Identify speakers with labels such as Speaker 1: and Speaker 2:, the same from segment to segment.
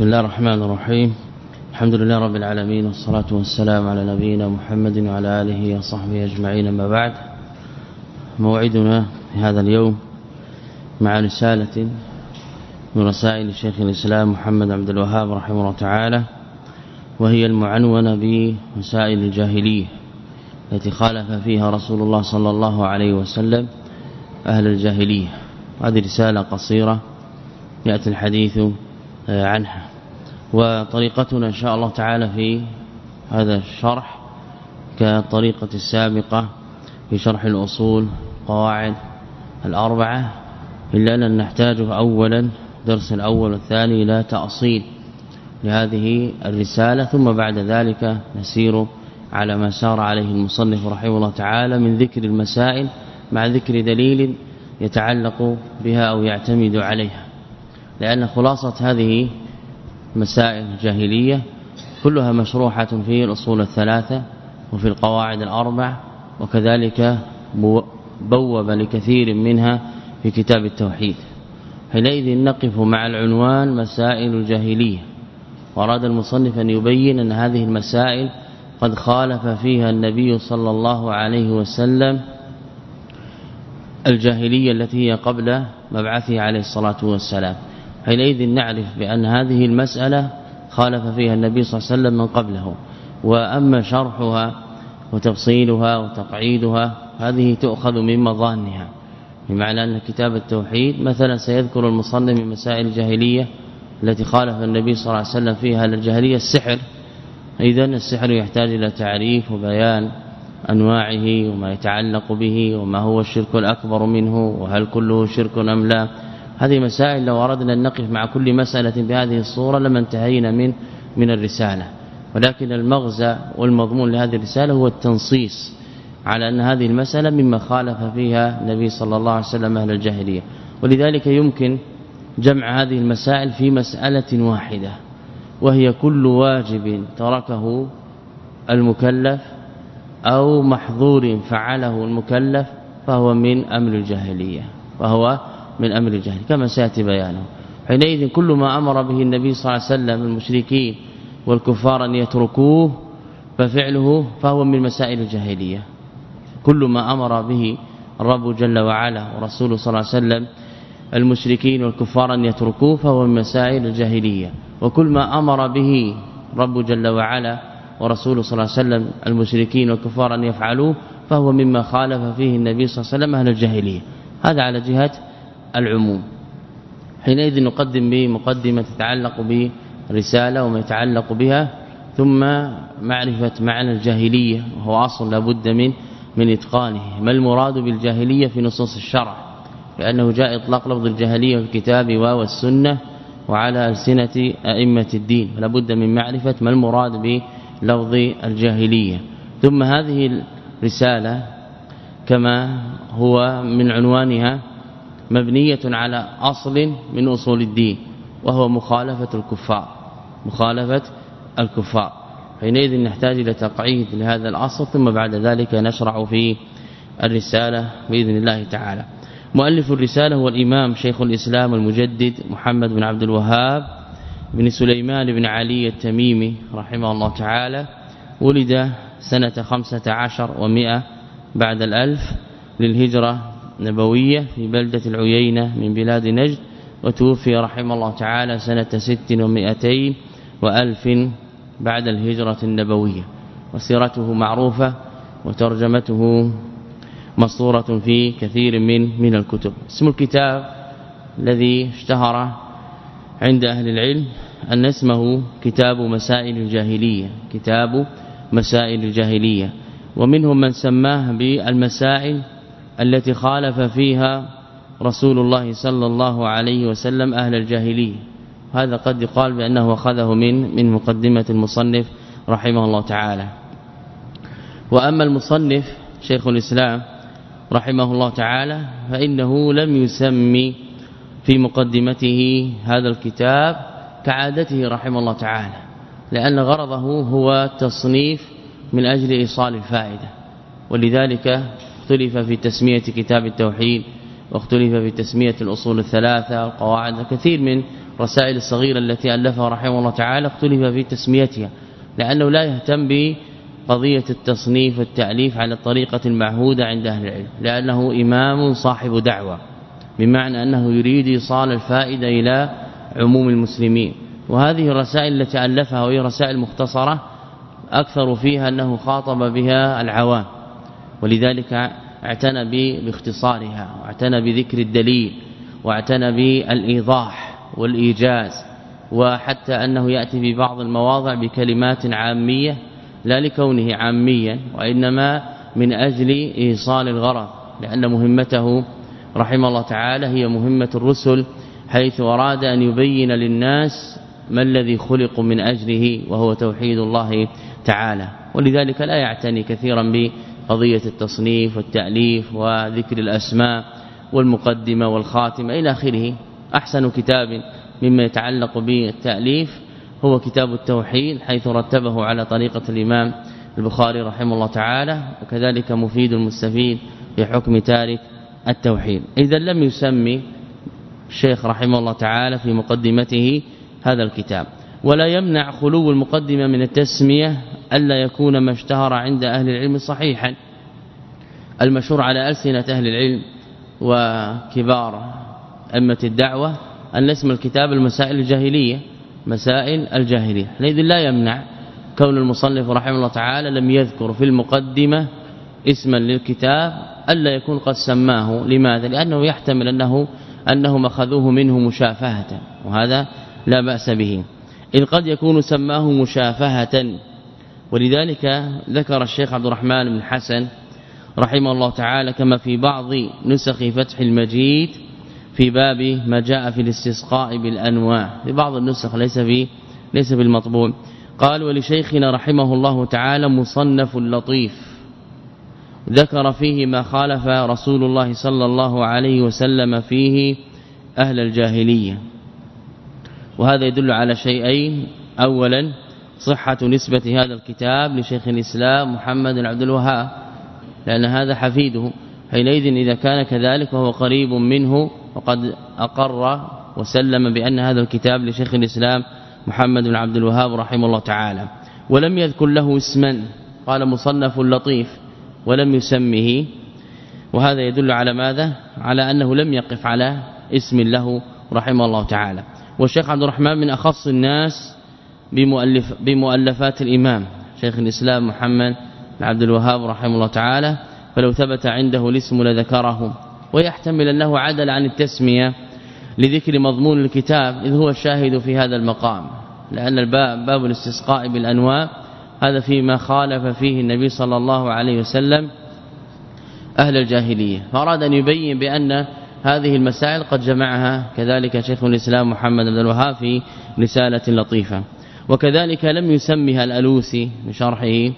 Speaker 1: بسم الله الرحمن الرحيم. الحمد لله رب العالمين والصلاة والسلام على نبينا محمد وعلى آله وصحبه أجمعين. ما بعد موعدنا في هذا اليوم مع رسالة من رسائل شيخ الإسلام محمد عبد الوهاب رحمه الله تعالى وهي المعنونة بمسائل الجاهلية التي خالف فيها رسول الله صلى الله عليه وسلم أهل الجاهلية. هذه رسالة قصيرة يأتي الحديث عنها. وطريقتنا إن شاء الله تعالى في هذا الشرح كطريقة السابقة في شرح الأصول قواعد الأربعة. إلا أن نحتاج أولا درس الأول والثاني إلى تأصيل لهذه الرسالة. ثم بعد ذلك نسير على ما سار عليه المصنف رحمه الله تعالى من ذكر المسائل مع ذكر دليل يتعلق بها أو يعتمد عليها. لأن خلاصة هذه مسائل الجاهلية كلها مشروحة في الأصول الثلاثة وفي القواعد الأربع وكذلك بوب لكثير منها في كتاب التوحيد. حينئذ نقف مع العنوان مسائل الجاهلية. وأراد المصنف أن يبين أن هذه المسائل قد خالف فيها النبي صلى الله عليه وسلم الجاهلية التي هي قبل مبعثه عليه الصلاة والسلام. حينئذ نعرف بأن هذه المسألة خالف فيها النبي صلى الله عليه وسلم من قبله. وأما شرحها وتفصيلها وتقعيدها هذه تؤخذ من مظانها بمعنى أن كتاب التوحيد مثلا سيذكر المصنف من مسائل الجاهلية التي خالف النبي صلى الله عليه وسلم فيها الجاهلية السحر؟ اذا السحر يحتاج إلى تعريف وبيان أنواعه وما يتعلق به وما هو الشرك الأكبر منه وهل كله شرك أم لا. هذه مسائل لو أردنا أن نقف مع كل مسألة بهذه الصورة لما انتهينا من من الرسالة. ولكن المغزى والمضمون لهذه الرسالة هو التنصيص على أن هذه المسألة مما خالف فيها النبي صلى الله عليه وسلم أهل الجاهلية. ولذلك يمكن جمع هذه المسائل في مسألة واحدة وهي كل واجب تركه المكلف أو محظور فعله المكلف فهو من أمر الجاهلية فهو من أمر الجاهليه كما سيأتي بيانه. حينئذ كل ما أمر به النبي صلى الله عليه وسلم المشركين والكفار أن يتركوه ففعله فهو من مسائل الجاهلية. كل ما أمر به الرب جل وعلا ورسوله صلى الله عليه وسلم المشركين والكفار أن يتركوه فهو من مسائل الجاهلية. وكل ما أمر به رب جل وعلا ورسوله صلى الله عليه وسلم المشركين والكفار أن يفعلوه فهو مما خالف فيه النبي صلى الله عليه وسلم أهل الجاهلية. هذا على جهة العموم. حينئذ نقدم به مقدمة تتعلق برسالة وما يتعلق بها ثم معرفة معنى الجاهلية وهو أصل لابد من من إتقانه. ما المراد بالجاهلية في نصوص الشرع؟ لأنه جاء إطلاق لفظ الجاهلية في الكتاب والسنة وعلى ألسنة أئمة الدين. فلا بد من معرفة ما المراد بلفظ الجاهلية. ثم هذه الرسالة كما هو من عنوانها مبنية على أصل من أصول الدين وهو مخالفة الكفار مخالفة الكفار. حينئذ نحتاج إلى تقعيد لهذا الأصل ثم بعد ذلك نشرع في الرسالة بإذن الله تعالى. مؤلف الرسالة هو الإمام شيخ الإسلام المجدد محمد بن عبد الوهاب بن سليمان بن علي التميمي رحمه الله تعالى. ولد سنة خمسة عشر ومئة بعد الألف للهجرة النبوية في بلدة العيينة من بلاد نجد وتوفي رحمه الله تعالى سنة ست ومئتين وألف بعد الهجرة النبوية. وسيرته معروفة وترجمته مسطورة في كثير من من الكتب. اسم الكتاب الذي اشتهر عند أهل العلم أن اسمه كتاب مسائل الجاهلية كتاب مسائل الجاهلية. ومنهم من سماه بالمسائل التي خالف فيها رسول الله صلى الله عليه وسلم أهل الجاهلية. هذا قد يقال بأنه أخذه من من مقدمة المصنف رحمه الله تعالى. وأما المصنف شيخ الإسلام رحمه الله تعالى فإنه لم يسمي في مقدمته هذا الكتاب كعادته رحمه الله تعالى لأن غرضه هو تصنيف من أجل إيصال الفائدة. ولذلك اختلف في تسمية كتاب التوحيد واختلف في تسمية الأصول الثلاثة والقواعد كثير من الرسائل الصغيرة التي ألفها رحمه الله تعالى اختلف في تسميتها لأنه لا يهتم بقضية التصنيف والتأليف على الطريقة المعهودة عند أهل العلم لأنه إمام صاحب دعوة بمعنى أنه يريد إيصال الفائدة إلى عموم المسلمين. وهذه الرسائل التي ألفها وهي رسائل مختصرة أكثر فيها أنه خاطب بها العوام. ولذلك اعتنى باختصارها واعتنى بذكر الدليل واعتنى بالإيضاح والإيجاز وحتى أنه يأتي في بعض المواضع بكلمات عامية لا لكونه عاميا وإنما من أجل إيصال الغرض لأن مهمته رحمه الله تعالى هي مهمة الرسل حيث أراد أن يبين للناس ما الذي خلق من أجله وهو توحيد الله تعالى. ولذلك لا يعتني كثيرا بقضية التصنيف والتأليف وذكر الأسماء والمقدمة والخاتمة إلى آخره. أحسن كتاب مما يتعلق بالتأليف هو كتاب التوحيد حيث رتبه على طريقة الإمام البخاري رحمه الله تعالى وكذلك مفيد المستفيد في حكم تارك التوحيد. إذا لم يسمي الشيخ رحمه الله تعالى في مقدمته هذا الكتاب. ولا يمنع خلو المقدمة من التسمية ألا يكون ما اشتهر عند أهل العلم صحيحا. المشهور على ألسنة أهل العلم وكبار أمة الدعوة أن اسم الكتاب المسائل الجاهلية مسائل الجاهلية. حينئذ لا يمنع كون المصنف رحمه الله تعالى لم يذكر في المقدمة اسما للكتاب ألا يكون قد سماه. لماذا؟ لأنه يحتمل أنه أنهم أخذوه منه مشافهة وهذا لا بأس به. إذ قد يكون سماه مشافهة. ولذلك ذكر الشيخ عبد الرحمن بن حسن رحمه الله تعالى كما في بعض نسخ فتح المجيد في باب ما جاء في الاستسقاء بالأنواع. في بعض النسخ ليس في ليس بالمطبوع. قال ولشيخنا رحمه الله تعالى مصنف لطيف. ذكر فيه ما خالف رسول الله صلى الله عليه وسلم فيه أهل الجاهلية. وهذا يدل على شيئين. اولا صحة نسبة هذا الكتاب لشيخ الإسلام محمد بن عبد الوهاب لأن هذا حفيده. حينئذ إذا كان كذلك وهو قريب منه وقد أقر وسلم بأن هذا الكتاب لشيخ الإسلام محمد بن عبد الوهاب رحمه الله تعالى. ولم يذكر له اسما قال مصنف لطيف ولم يسمه. وهذا يدل على ماذا؟ على أنه لم يقف على اسم له رحمه الله تعالى. والشيخ عبد الرحمن من أخص الناس بمؤلف بمؤلفات الإمام شيخ الإسلام محمد بن عبد الوهاب رحمه الله تعالى فلو ثبت عنده الاسم لذكره. ويحتمل أنه عدل عن التسمية لذكر مضمون الكتاب إذ هو الشاهد في هذا المقام. لأن الباب باب الاستسقاء بالانواع هذا فيما خالف فيه النبي صلى الله عليه وسلم أهل الجاهلية. فأراد أن يبين بأن هذه المسائل قد جمعها كذلك شيخ الإسلام محمد بن الوهاب في رسالة لطيفة. وكذلك لم يسمها الألوسي بشرحه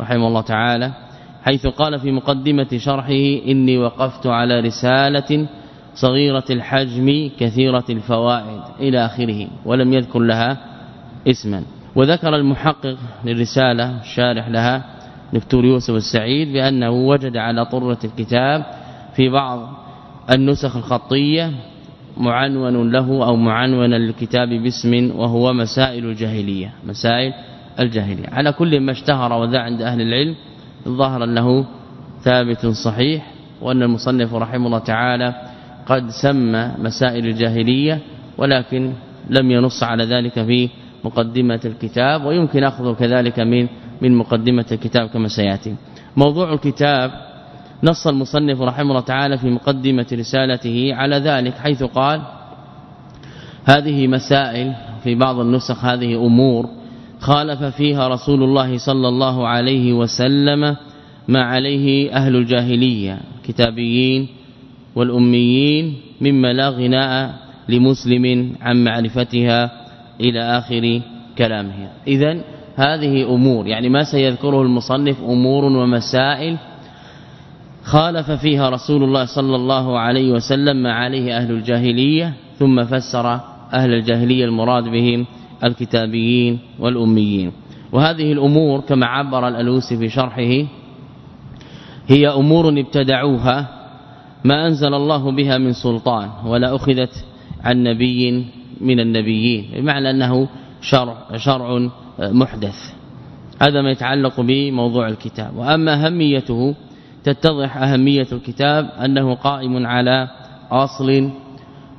Speaker 1: رحمه الله تعالى حيث قال في مقدمة شرحه إني وقفت على رسالة صغيرة الحجم كثيرة الفوائد إلى آخره ولم يذكر لها اسما. وذكر المحقق للرسالة الشارح لها دكتور يوسف السعيد بأنه وجد على طرة الكتاب في بعض النسخ الخطية معنون له أو معنونا للكتاب باسم وهو مسائل الجاهلية مسائل الجاهلية. على كل ما اشتهر وذا عند أهل العلم ظهر أنه ثابت صحيح وأن المصنف رحمه الله تعالى قد سمى مسائل الجاهلية ولكن لم ينص على ذلك في مقدمة الكتاب ويمكن أخذه كذلك من من مقدمة الكتاب كما سيأتي. موضوع الكتاب نص المصنف رحمه الله تعالى في مقدمة رسالته على ذلك حيث قال هذه مسائل في بعض النسخ هذه أمور خالف فيها رسول الله صلى الله عليه وسلم ما عليه أهل الجاهلية كتابيين والأميين مما لا غناء لمسلم عن معرفتها إلى آخر كلامه إذا هذه أمور يعني ما سيذكره المصنف أمور ومسائل خالف فيها رسول الله صلى الله عليه وسلم ما عليه أهل الجاهلية ثم فسر أهل الجاهلية المراد بهم الكتابيين والأميين. وهذه الأمور كما عبر الألوسي في شرحه هي أمور ابتدعوها ما أنزل الله بها من سلطان ولا أخذت عن نبي من النبيين بمعنى أنه شرع شرع محدث. هذا ما يتعلق بموضوع الكتاب. وأما أهميته تتضح أهمية الكتاب أنه قائم على أصل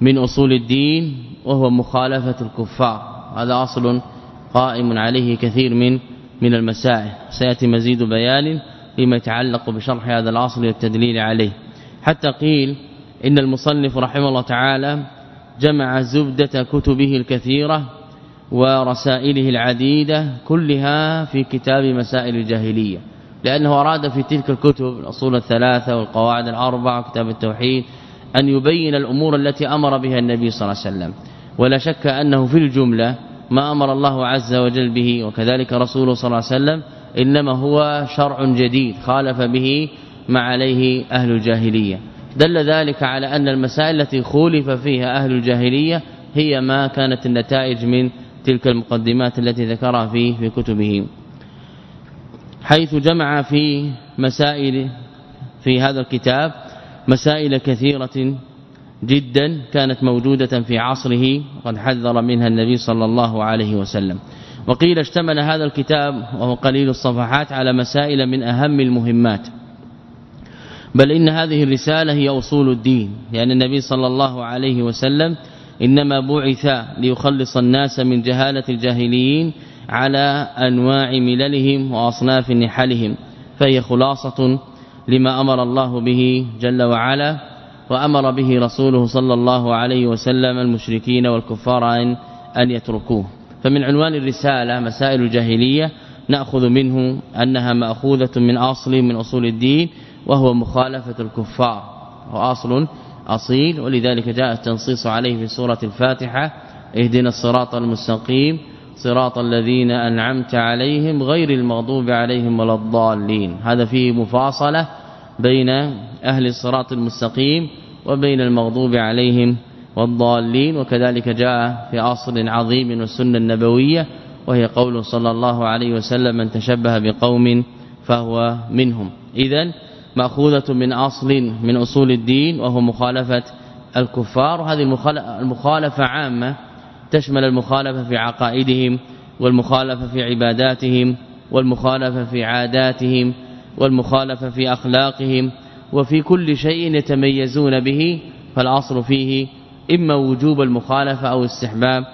Speaker 1: من أصول الدين وهو مخالفة الكفار. هذا أصل قائم عليه كثير من من المسائل. سيأتي مزيد بيان فيما يتعلق بشرح هذا الأصل والتدليل عليه. حتى قيل إن المصنف رحمه الله تعالى جمع زبدة كتبه الكثيرة ورسائله العديدة كلها في كتاب مسائل الجاهلية. لأنه أراد في تلك الكتب الأصول الثلاثة والقواعد الأربع وكتاب التوحيد أن يبين الأمور التي أمر بها النبي صلى الله عليه وسلم. ولا شك أنه في الجملة ما أمر الله عز وجل به وكذلك رسوله صلى الله عليه وسلم إنما هو شرع جديد خالف به ما عليه أهل الجاهلية. دل ذلك على أن المسائل التي خولف فيها أهل الجاهلية هي ما كانت النتائج من تلك المقدمات التي ذكرها في في كتبه. حيث جمع في مسائل في هذا الكتاب مسائل كثيرة جدا كانت موجودة في عصره قد حذر منها النبي صلى الله عليه وسلم. وقيل اشتمل هذا الكتاب وهو قليل الصفحات على مسائل من أهم المهمات. بل إن هذه الرسالة هي أصول الدين. لأن النبي صلى الله عليه وسلم إنما بعث ليخلص الناس من جهالة الجاهليين على أنواع مللهم وأصناف نحلهم فهي خلاصة لما أمر الله به جل وعلا وأمر به رسوله صلى الله عليه وسلم المشركين والكفار أن, أن يتركوه. فمن عنوان الرسالة مسائل الجاهلية نأخذ منه أنها مأخوذة من أصل من أصول الدين وهو مخالفة الكفار وأصل أصيل ولذلك جاء التنصيص عليه في سورة الفاتحة اهدنا الصراط المستقيم صراط الذين أنعمت عليهم غير المغضوب عليهم ولا الضالين. هذا فيه مفاصلة بين أهل الصراط المستقيم وبين المغضوب عليهم والضالين وكذلك جاء في أصل عظيم والسنة النبوية وهي قول صلى الله عليه وسلم من تشبه بقوم فهو منهم. اذا مأخوذة من أصل من أصول الدين وهو مخالفة الكفار. وهذه المخالفة عامة تشمل المخالفة في عقائدهم والمخالفة في عباداتهم والمخالفة في عاداتهم والمخالفة في أخلاقهم وفي كل شيء يتميزون به فالأصل فيه إما وجوب المخالفة أو استحباب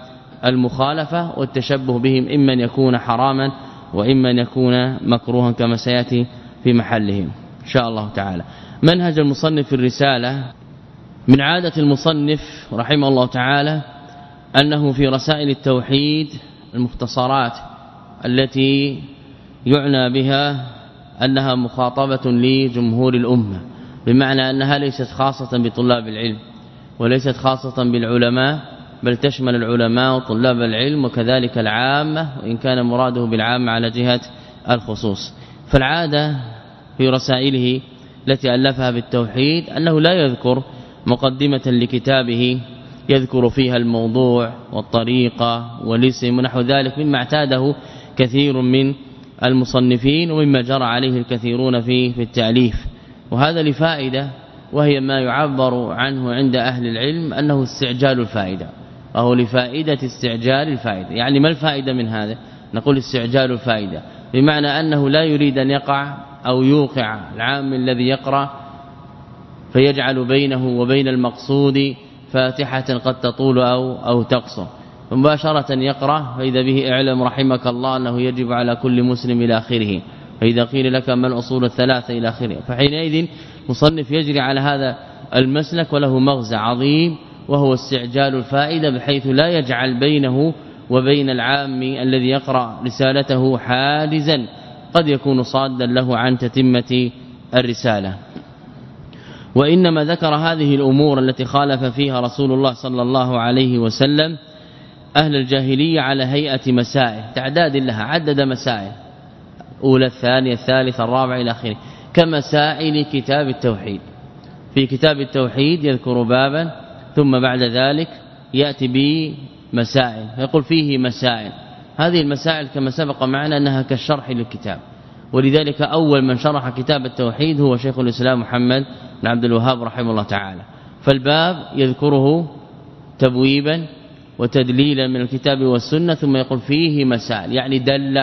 Speaker 1: المخالفة والتشبه بهم إما أن يكون حراما وإما أن يكون مكروها كما سيأتي في محله إن شاء الله تعالى. منهج المصنف في الرسالة من عادة المصنف رحمه الله تعالى أنه في رسائل التوحيد المختصرات التي يعنى بها أنها مخاطبة لجمهور الأمة بمعنى أنها ليست خاصة بطلاب العلم وليست خاصة بالعلماء بل تشمل العلماء وطلاب العلم وكذلك العامة وإن كان مراده بالعامة على جهة الخصوص. فالعادة في رسائله التي ألفها بالتوحيد أنه لا يذكر مقدمة لكتابه يذكر فيها الموضوع والطريقة والاسم ونحو ذلك مما اعتاده كثير من المصنفين ومما جرى عليه الكثيرون في في التأليف. وهذا لفائدة وهي ما يعبر عنه عند أهل العلم أنه استعجال الفائدة وهو لفائدة استعجال الفائدة. يعني ما الفائدة من هذا؟ نقول استعجال الفائدة. بمعنى أنه لا يريد أن يقع أو يوقع العام الذي يقرأ فيجعل بينه وبين المقصود فاتحة قد تطول أو, أو تقصر. مباشرة يقرأ فإذا به اعلم رحمك الله أنه يجب على كل مسلم إلى آخره. فإذا قيل لك ما الأصول الثلاثة إلى آخره. فحينئذ مصنف يجري على هذا المسلك وله مغزى عظيم وهو استعجال الفائدة بحيث لا يجعل بينه وبين العام الذي يقرأ رسالته حاجزا. قد يكون صادا له عن تتمة الرسالة. وإنما ذكر هذه الأمور التي خالف فيها رسول الله صلى الله عليه وسلم أهل الجاهلية على هيئة مسائل تعداد لها عدد مسائل أولى الثانية الثالثة الرابعة إلى آخره كمسائل كتاب التوحيد. في كتاب التوحيد يذكر بابا ثم بعد ذلك يأتي بمسائل يقول فيه مسائل. هذه المسائل كما سبق معنا أنها كالشرح للكتاب. ولذلك أول من شرح كتاب التوحيد هو شيخ الإسلام محمد عبد الوهاب رحمه الله تعالى. فالباب يذكره تبويبا وتدليلا من الكتاب والسنة ثم يقول فيه مسائل يعني دل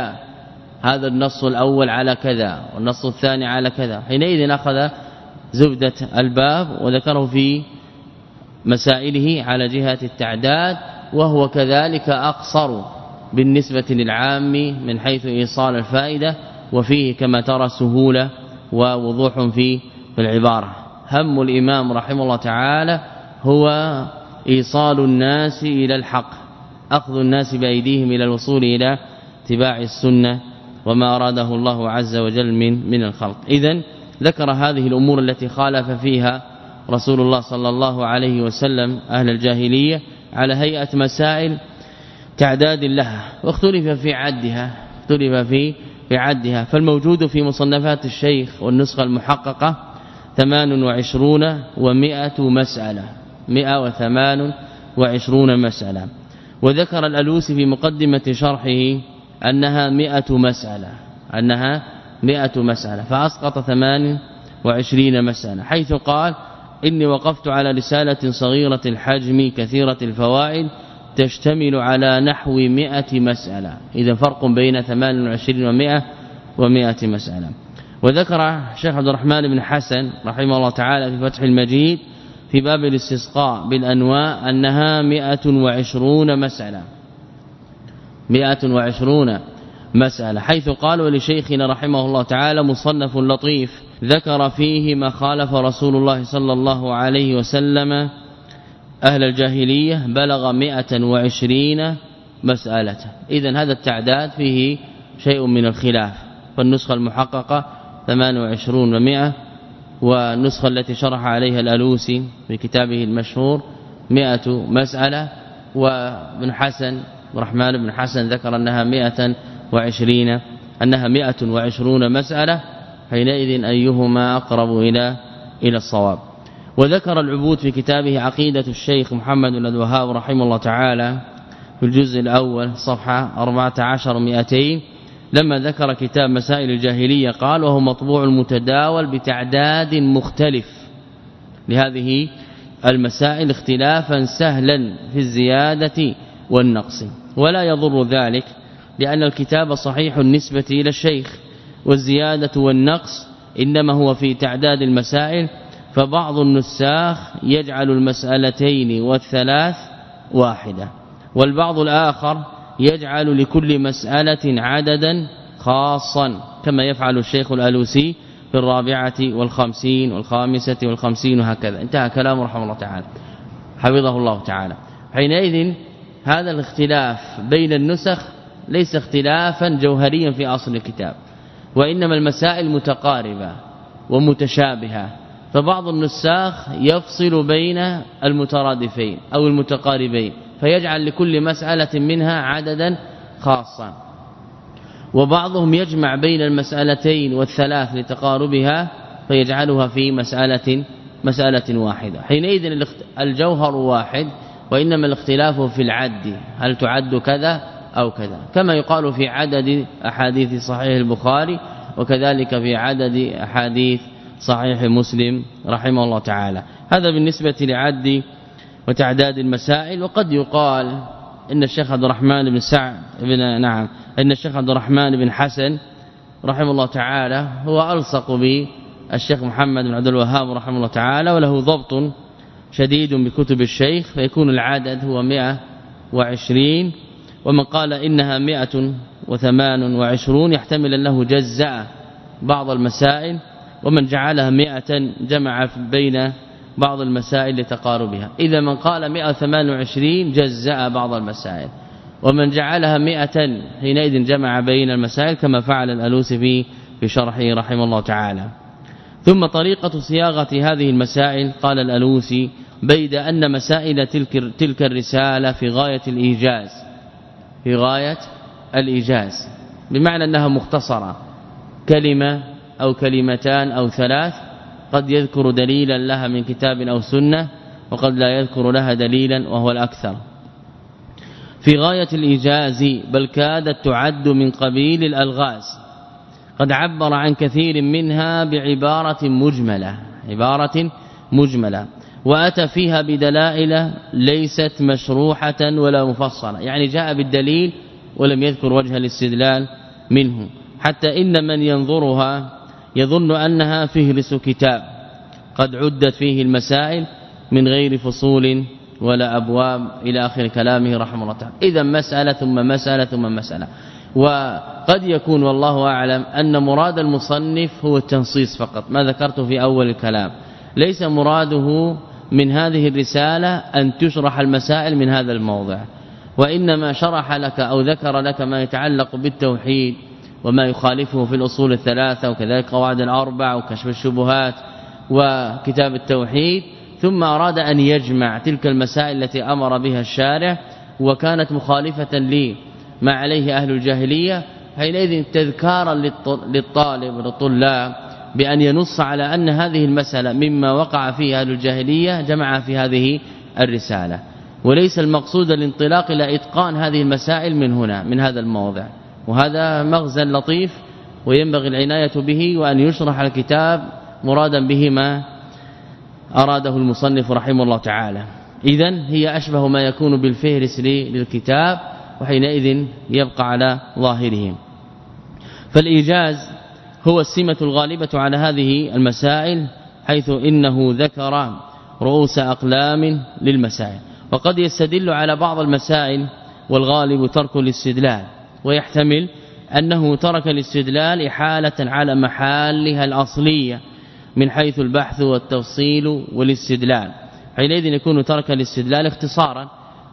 Speaker 1: هذا النص الأول على كذا والنص الثاني على كذا. حينئذ أخذ زبدة الباب وذكره في مسائله على جهة التعداد وهو كذلك أقصر بالنسبة للعام من حيث إيصال الفائدة وفيه كما ترى سهولة ووضوح في العبارة. هم الإمام رحمه الله تعالى هو إيصال الناس إلى الحق أخذ الناس بأيديهم إلى الوصول إلى اتباع السنة وما أراده الله عز وجل من من الخلق. اذا ذكر هذه الأمور التي خالف فيها رسول الله صلى الله عليه وسلم أهل الجاهلية على هيئة مسائل تعداد لها واختلف في عدها اختلف في في عدها. فالموجود في مصنفات الشيخ والنسخة المحققه 28 و100 مسألة. 128 مسألة. وذكر الألوسي في مقدمة شرحه أنها 100 مسألة. أنها 100 مسألة. فأسقط 28 مسألة. حيث قال إني وقفت على رسالة صغيرة الحجم كثيرة الفوائد تشتمل على نحو 100 مسألة. إذا فرق بين 28 و100 و100 مسألة. وذكر الشيخ عبد الرحمن بن حسن رحمه الله تعالى في فتح المجيد في باب الاستسقاء بالانواع أنها 120 مسألة. 120 مسألة. حيث قال ولشيخنا رحمه الله تعالى مصنف لطيف ذكر فيه ما خالف رسول الله صلى الله عليه وسلم أهل الجاهلية بلغ 120 مسألة. اذا هذا التعداد فيه شيء من الخلاف. فالنسخة المحققة 28 و100 والنسخة التي شرح عليها الألوسي في كتابه المشهور 100 مسألة وابن حسن الرحمن بن حسن ذكر أنها 120 أنها 120 مسألة حينئذ أيهما أقرب إلى إلى الصواب. وذكر العبود في كتابه عقيدة الشيخ محمد بن الوهاب رحمه الله تعالى في الجزء الأول صفحة 14 200 لما ذكر كتاب مسائل الجاهلية قال وهو مطبوع متداول بتعداد مختلف. لهذه المسائل اختلافا سهلا في الزيادة والنقص. ولا يضر ذلك لأن الكتاب صحيح النسبة إلى الشيخ والزيادة والنقص إنما هو في تعداد المسائل فبعض النساخ يجعل المسألتين والثلاث واحدة والبعض الآخر يجعل لكل مسألة عددا خاصا كما يفعل الشيخ الألوسي في الرابعة والخمسين والخامسة والخمسين وهكذا. انتهى كلامه رحمه الله تعالى. حفظه الله تعالى. حينئذ هذا الاختلاف بين النسخ ليس اختلافا جوهريا في أصل الكتاب وإنما المسائل متقاربة ومتشابهة فبعض النساخ يفصل بين المترادفين أو المتقاربين. فيجعل لكل مسألة منها عددا خاصا. وبعضهم يجمع بين المسألتين والثلاث لتقاربها فيجعلها في مسألة مسألة واحدة. حينئذ الجوهر واحد وإنما الاختلاف في العد. هل تعد كذا أو كذا؟ كما يقال في عدد أحاديث صحيح البخاري وكذلك في عدد أحاديث صحيح مسلم رحمه الله تعالى. هذا بالنسبة لعد وتعداد المسائل وقد يقال إن الشيخ عبد الرحمن بن سعد بن نعم إن الشيخ عبد الرحمن بن حسن رحمه الله تعالى هو ألصق بالشيخ محمد بن عبد الوهاب رحمه الله تعالى وله ضبط شديد بكتب الشيخ فيكون العدد هو 120 ومن قال إنها 128 يحتمل أنه جزأ بعض المسائل ومن جعلها 100 جمع بين بعض المسائل لتقاربها. إذا من قال 128 جزأ بعض المسائل. ومن جعلها 100 حينئذ جمع بين المسائل كما فعل الالوسي في في شرحه رحمه الله تعالى. ثم طريقة صياغة هذه المسائل قال الألوسي بيد أن مسائل تلك تلك الرسالة في غاية الإيجاز. في غاية الإيجاز. بمعنى أنها مختصرة. كلمة أو كلمتان أو ثلاث قد يذكر دليلا لها من كتاب أو سنة وقد لا يذكر لها دليلا وهو الأكثر. في غاية الإيجاز بل كادت تعد من قبيل الألغاز. قد عبر عن كثير منها بعبارة مجملة عبارة مجملة وأتى فيها بدلائل ليست مشروحة ولا مفصلة. يعني جاء بالدليل ولم يذكر وجه الاستدلال منه. حتى إن من ينظرها يظن أنها فهرس كتاب قد عدت فيه المسائل من غير فصول ولا أبواب إلى آخر كلامه رحمه الله تعالى. اذا مسألة ثم مسألة ثم مسألة. وقد يكون والله أعلم أن مراد المصنف هو التنصيص فقط ما ذكرته في أول الكلام. ليس مراده من هذه الرسالة أن تشرح المسائل من هذا الموضع وإنما شرح لك أو ذكر لك ما يتعلق بالتوحيد وما يخالفه في الأصول الثلاثة وكذلك قواعد الأربع وكشف الشبهات وكتاب التوحيد. ثم أراد أن يجمع تلك المسائل التي أمر بها الشارع وكانت مخالفة لي ما عليه أهل الجاهلية. حينئذ تذكارا للطالب وللطلاب بأن ينص على أن هذه المسألة مما وقع فيها أهل الجاهلية جمع في هذه الرسالة. وليس المقصود الانطلاق إلى إتقان هذه المسائل من هنا من هذا الموضع. وهذا مغزى لطيف وينبغي العناية به وأن يشرح الكتاب مرادا به ما أراده المصنف رحمه الله تعالى. اذا هي أشبه ما يكون بالفهرس للكتاب وحينئذ يبقى على ظاهره فالإيجاز هو السمة الغالبة على هذه المسائل حيث إنه ذكر رؤوس أقلام للمسائل. وقد يستدل على بعض المسائل والغالب ترك الاستدلال. ويحتمل أنه ترك الاستدلال إحالة على محالها الأصلية من حيث البحث والتفصيل والاستدلال. حينئذ يكون ترك الاستدلال اختصارا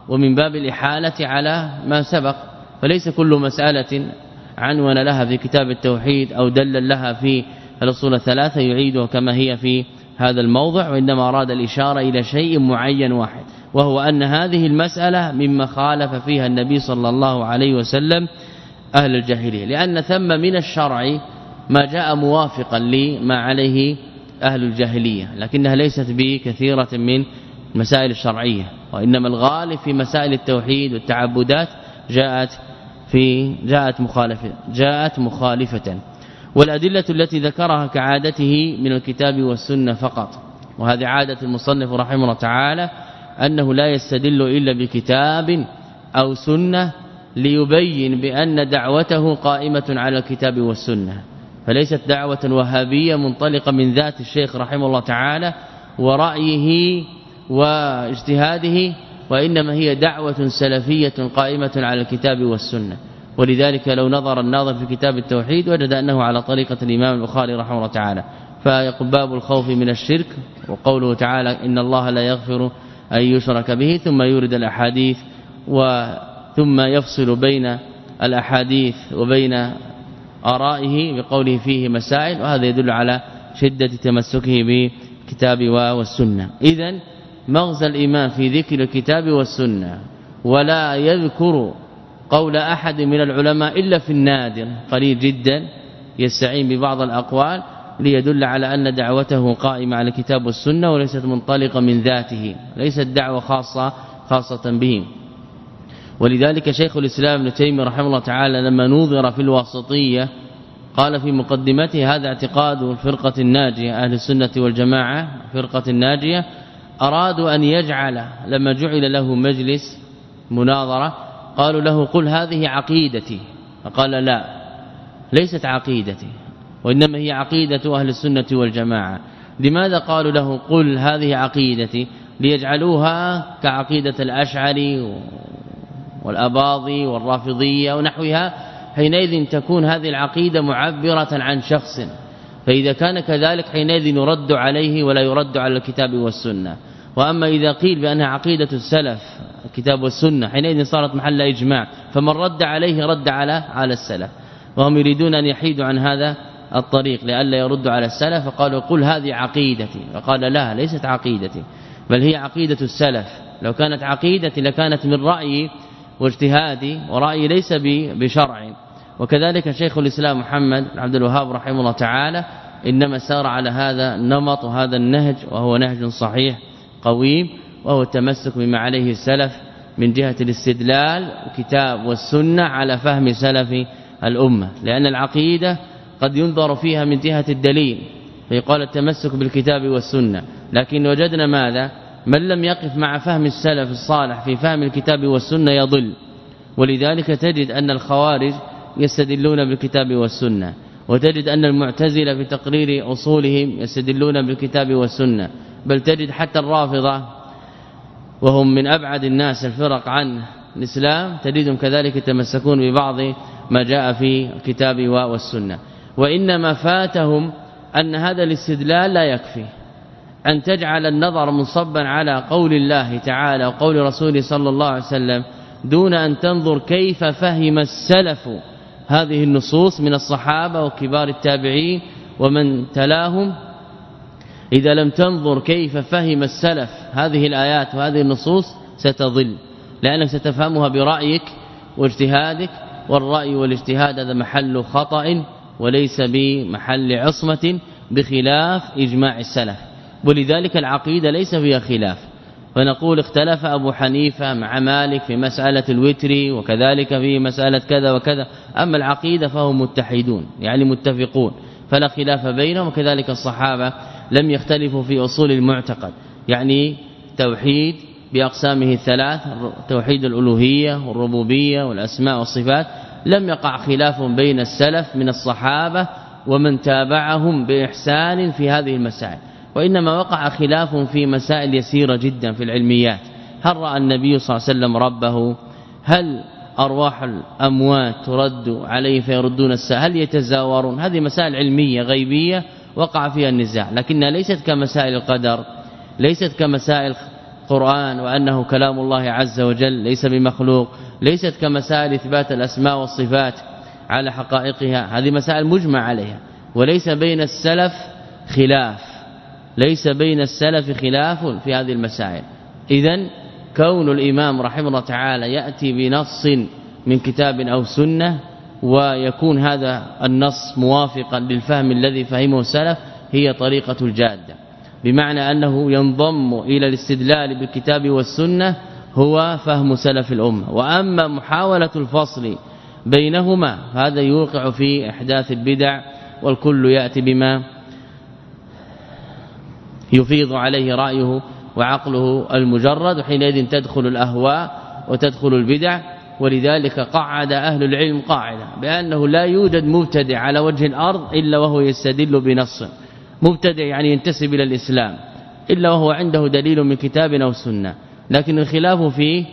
Speaker 1: ومن باب الإحالة على ما سبق فليس كل مسألة عنون لها في كتاب التوحيد أو دل لها في الأصول الثلاثة يعيدها كما هي في هذا الموضع وإنما أراد الإشارة إلى شيء معين واحد. وهو أن هذه المسألة مما خالف فيها النبي صلى الله عليه وسلم أهل الجاهلية لأن ثم من الشرع ما جاء موافقا لما عليه أهل الجاهلية لكنها ليست بكثيرة من المسائل الشرعية وإنما الغالب في مسائل التوحيد والتعبدات جاءت في جاءت مخالفه جاءت مخالفة والأدلة التي ذكرها كعادته من الكتاب والسنة فقط وهذه عادة المصنف رحمه الله تعالى أنه لا يستدل إلا بكتاب أو سنة ليبين بأن دعوته قائمة على الكتاب والسنة. فليست دعوة وهابية منطلقة من ذات الشيخ رحمه الله تعالى ورأيه واجتهاده وإنما هي دعوة سلفية قائمة على الكتاب والسنة. ولذلك لو نظر الناظر في كتاب التوحيد وجد أنه على طريقة الإمام البخاري رحمه الله تعالى. فيقول باب الخوف من الشرك وقوله تعالى إن الله لا يغفر أن يشرك به ثم يورد الأحاديث وثم يفصل بين الأحاديث وبين آرائه بقوله فيه مسائل وهذا يدل على شدة تمسكه بالكتاب والسنة. اذا مغزى الإيمان في ذكر الكتاب والسنة ولا يذكر قول أحد من العلماء إلا في النادر قليل جدا يستعين ببعض الأقوال ليدل على أن دعوته قائمة على الكتاب والسنة وليست منطلقة من ذاته ليست دعوة خاصة خاصة به ولذلك شيخ الإسلام ابن تيمية رحمه الله تعالى لما نوظر في الواسطية قال في مقدمته هذا اعتقاد الفرقة الناجية أهل السنة والجماعة فرقة الناجية أرادوا أن يجعل لما جعل له مجلس مناظرة قالوا له قل هذه عقيدتي فقال لا ليست عقيدتي. وإنما هي عقيدة أهل السنة والجماعة. لماذا قالوا له قل هذه عقيدتي؟ ليجعلوها كعقيدة الأشعري والأباضي والرافضية ونحوها حينئذ تكون هذه العقيدة معبرة عن شخص. فإذا كان كذلك حينئذ يرد عليه ولا يرد على الكتاب والسنة. وأما إذا قيل بأنها عقيدة السلف الكتاب والسنة حينئذ صارت محل إجماع. فمن رد عليه رد على على السلف. وهم يريدون أن يحيدوا عن هذا الطريق لئلا يرد على السلف فقالوا قل هذه عقيدتي. فقال لا ليست عقيدتي بل هي عقيدة السلف. لو كانت عقيدتي لكانت من رأيي واجتهادي ورأيي ليس بشرع وكذلك شيخ الإسلام محمد عبد الوهاب رحمه الله تعالى إنما سار على هذا النمط وهذا النهج وهو نهج صحيح قويم وهو التمسك بما عليه السلف من جهة الاستدلال الكتاب والسنة على فهم سلف الأمة. لأن العقيدة قد ينظر فيها من جهة الدليل فيقال التمسك بالكتاب والسنة. لكن وجدنا ماذا؟ من لم يقف مع فهم السلف الصالح في فهم الكتاب والسنة يضل. ولذلك تجد أن الخوارج يستدلون بالكتاب والسنة وتجد أن المعتزلة في تقرير أصولهم يستدلون بالكتاب والسنة. بل تجد حتى الرافضة وهم من أبعد الناس الفرق عن الإسلام تجدهم كذلك يتمسكون ببعض ما جاء في الكتاب والسنة. وإنما فاتهم أن هذا الاستدلال لا يكفي أن تجعل النظر منصبا على قول الله تعالى وقول رسوله صلى الله عليه وسلم دون أن تنظر كيف فهم السلف. هذه النصوص من الصحابة وكبار التابعين ومن تلاهم. إذا لم تنظر كيف فهم السلف هذه الآيات وهذه النصوص ستضل لأنك ستفهمها برأيك واجتهادك والرأي والاجتهاد هذا محل خطأ. وليس بمحل عصمة بخلاف إجماع السلف. ولذلك العقيدة ليس فيها خلاف. فنقول اختلف أبو حنيفة مع مالك في مسألة الوتر وكذلك في مسألة كذا وكذا. أما العقيدة فهم متحدون يعني متفقون فلا خلاف بينهم. وكذلك الصحابة لم يختلفوا في أصول المعتقد يعني توحيد بأقسامه الثلاث توحيد الألوهية والربوبية والأسماء والصفات لم يقع خلاف بين السلف من الصحابة ومن تابعهم بإحسان في هذه المسائل. وإنما وقع خلاف في مسائل يسيرة جدا في العلميات. هل رأى النبي صلى الله عليه وسلم ربه؟ هل أرواح الأموات ترد عليه فيردون الساعة؟ هل يتزاورون؟ هذه مسائل علمية غيبية وقع فيها النزاع. لكنها ليست كمسائل القدر ليست كمسائل القرآن وأنه كلام الله عز وجل ليس بمخلوق ليست كمسائل إثبات الأسماء والصفات على حقائقها هذه مسائل مجمع عليها وليس بين السلف خلاف ليس بين السلف خلاف في هذه المسائل. اذا كون الإمام رحمه الله تعالى يأتي بنص من كتاب أو سنة ويكون هذا النص موافقا للفهم الذي فهمه السلف هي طريقة الجادة. بمعنى أنه ينضم إلى الاستدلال بالكتاب والسنة هو فهم سلف الأمة. وأما محاولة الفصل بينهما هذا يوقع في إحداث البدع والكل يأتي بما يفيض عليه رأيه وعقله المجرد وحينئذ تدخل الأهواء وتدخل البدع. ولذلك قعد أهل العلم قاعدة بأنه لا يوجد مبتدع على وجه الأرض إلا وهو يستدل بنص. مبتدع يعني ينتسب إلى الإسلام إلا وهو عنده دليل من كتاب أو سنة لكن الخلاف فيه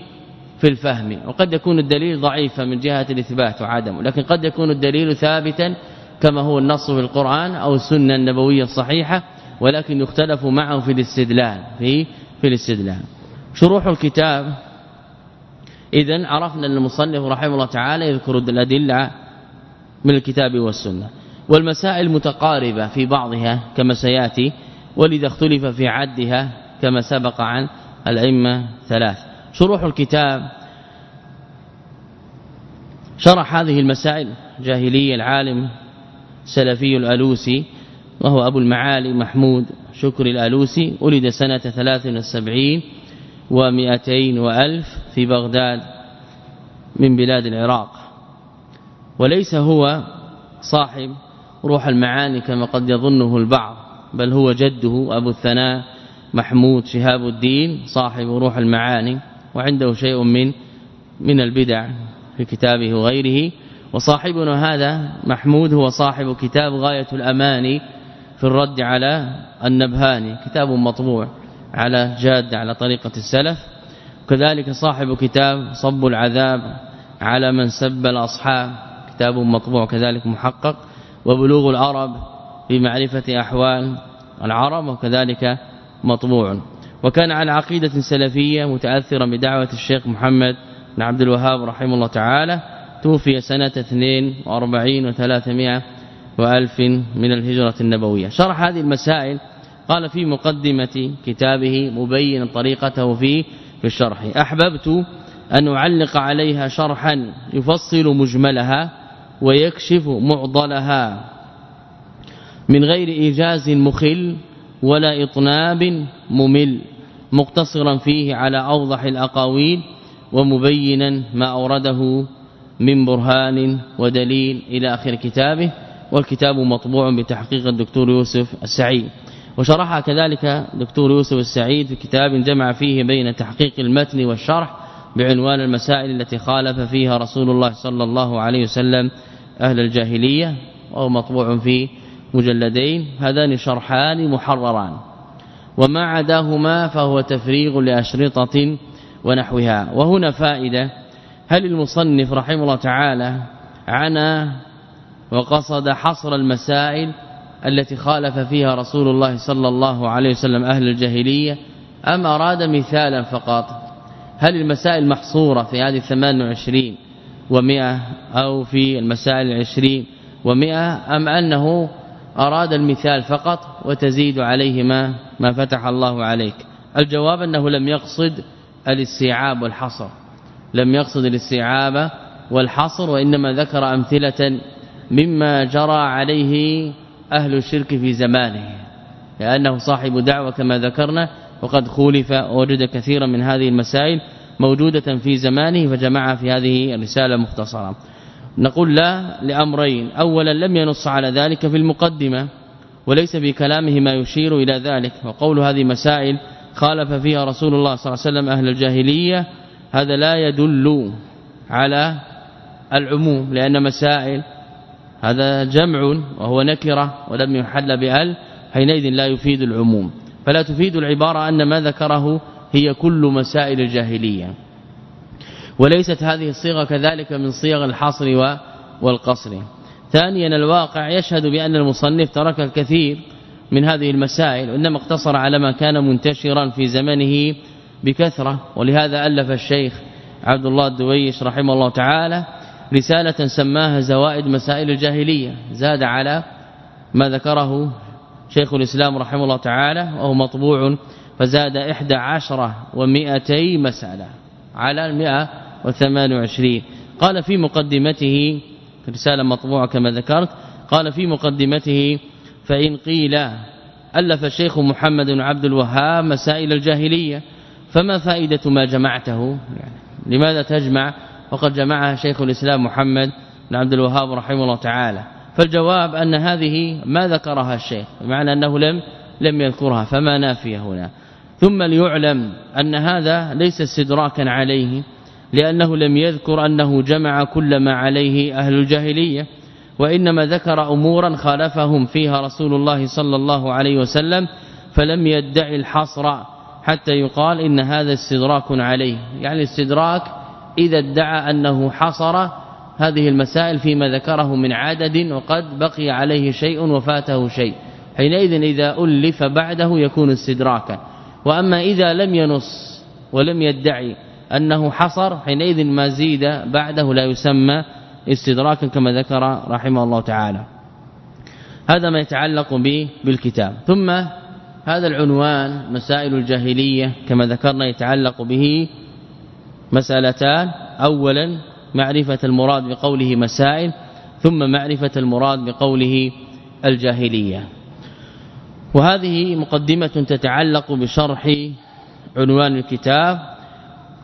Speaker 1: في الفهم وقد يكون الدليل ضعيفا من جهة الإثبات وعدمه لكن قد يكون الدليل ثابتا كما هو النص في القرآن أو السنة النبوية الصحيحة ولكن يختلف معه في الاستدلال في في الاستدلال. شروح الكتاب اذا عرفنا أن المصنف رحمه الله تعالى يذكر الأدلة من الكتاب والسنة. والمسائل متقاربة في بعضها كما سيأتي ولذا اختلف في عدها كما سبق عن الأئمة ثلاث. شروح الكتاب شرح هذه المسائل جاهليه العالم سلفي الألوسي وهو أبو المعالي محمود شكر الألوسي ولد سنة 73 و200 وألف في بغداد من بلاد العراق. وليس هو صاحب روح المعاني كما قد يظنه البعض بل هو جده أبو الثناء محمود شهاب الدين صاحب روح المعاني وعنده شيء من من البدع في كتابه وغيره. وصاحبنا هذا محمود هو صاحب كتاب غاية الأماني في الرد على النبهاني كتاب مطبوع على جاد على طريقة السلف. وكذلك صاحب كتاب صب العذاب على من سب الأصحاب كتاب مطبوع كذلك محقق. وبلوغ العرب في معرفة أحوال العرب وكذلك مطبوع. وكان على عقيدة سلفية متأثرا بدعوة الشيخ محمد بن عبد الوهاب رحمه الله تعالى. توفي سنة 42 و300 وألف من الهجرة النبوية. شرح هذه المسائل قال في مقدمة كتابه مبين طريقته في في الشرح. أحببت أن أعلق عليها شرحا يفصل مجملها ويكشف معضلها من غير إيجاز مخل ولا إطناب ممل مقتصرا فيه على أوضح الأقاويل ومبينا ما أورده من برهان ودليل إلى آخر كتابه والكتاب مطبوع بتحقيق الدكتور يوسف السعيد. وشرحها كذلك دكتور يوسف السعيد في كتاب جمع فيه بين تحقيق المتن والشرح بعنوان المسائل التي خالف فيها رسول الله صلى الله عليه وسلم أهل الجاهلية وهو مطبوع في مجلدين هذان شرحان محرران. وما عداهما فهو تفريغ لأشرطة ونحوها. وهنا فائدة هل المصنف رحمه الله تعالى عنا وقصد حصر المسائل التي خالف فيها رسول الله صلى الله عليه وسلم أهل الجاهلية أم أراد مثالا فقط؟ هل المسائل محصورة في هذه 28 و100 أو في المسائل العشرين و100 أم أنه أراد المثال فقط وتزيد عليه ما ما فتح الله عليك. الجواب أنه لم يقصد الاستيعاب والحصر. لم يقصد الاستيعاب والحصر وإنما ذكر أمثلة مما جرى عليه أهل الشرك في زمانه. لأنه صاحب دعوة كما ذكرنا وقد خولف وجد كثيرا من هذه المسائل موجودة في زمانه فجمعها في هذه الرسالة مختصرة. نقول لا لأمرين. اولا لم ينص على ذلك في المقدمة وليس في كلامه ما يشير إلى ذلك. وقول هذه مسائل خالف فيها رسول الله صلى الله عليه وسلم أهل الجاهلية هذا لا يدل على العموم لأن مسائل هذا جمع وهو نكرة ولم يحل بأل حينئذ لا يفيد العموم. فلا تفيد العبارة أن ما ذكره هي كل مسائل الجاهلية. وليست هذه الصيغة كذلك من صيغ الحصر والقصر. ثانيا الواقع يشهد بأن المصنف ترك الكثير من هذه المسائل وإنما اقتصر على ما كان منتشرا في زمنه بكثرة. ولهذا ألف الشيخ عبد الله الدويش رحمه الله تعالى رسالة سماها زوائد مسائل الجاهلية. زاد على ما ذكره شيخ الإسلام رحمه الله تعالى وهو مطبوع فزاد إحدى عشرة ومئتي مسألة على المئة وثمان وعشرين. قال في مقدمته رسالة مطبوعة كما ذكرت قال في مقدمته فإن قيل ألف الشيخ محمد عبد الوهاب مسائل الجاهلية فما فائدة ما جمعته؟ يعني لماذا تجمع؟ وقد جمعها شيخ الإسلام محمد بن عبد الوهاب رحمه الله تعالى. فالجواب أن هذه ما ذكرها الشيخ بمعنى أنه لم لم يذكرها فما نافية هنا؟ ثم ليعلم أن هذا ليس استدراكا عليه لأنه لم يذكر أنه جمع كل ما عليه أهل الجاهلية وإنما ذكر أمورا خالفهم فيها رسول الله صلى الله عليه وسلم فلم يدعي الحصر حتى يقال إن هذا استدراك عليه. يعني استدراك إذا ادعى أنه حصر هذه المسائل فيما ذكره من عدد وقد بقي عليه شيء وفاته شيء. حينئذ إذا ألف بعده يكون استدراكا. وأما إذا لم ينص ولم يدعي أنه حصر حينئذ ما زيد بعده لا يسمى استدراكا كما ذكر رحمه الله تعالى. هذا ما يتعلق به بالكتاب. ثم هذا العنوان مسائل الجاهلية كما ذكرنا يتعلق به مسألتان. اولا معرفة المراد بقوله مسائل ثم معرفة المراد بقوله الجاهلية. وهذه مقدمة تتعلق بشرح عنوان الكتاب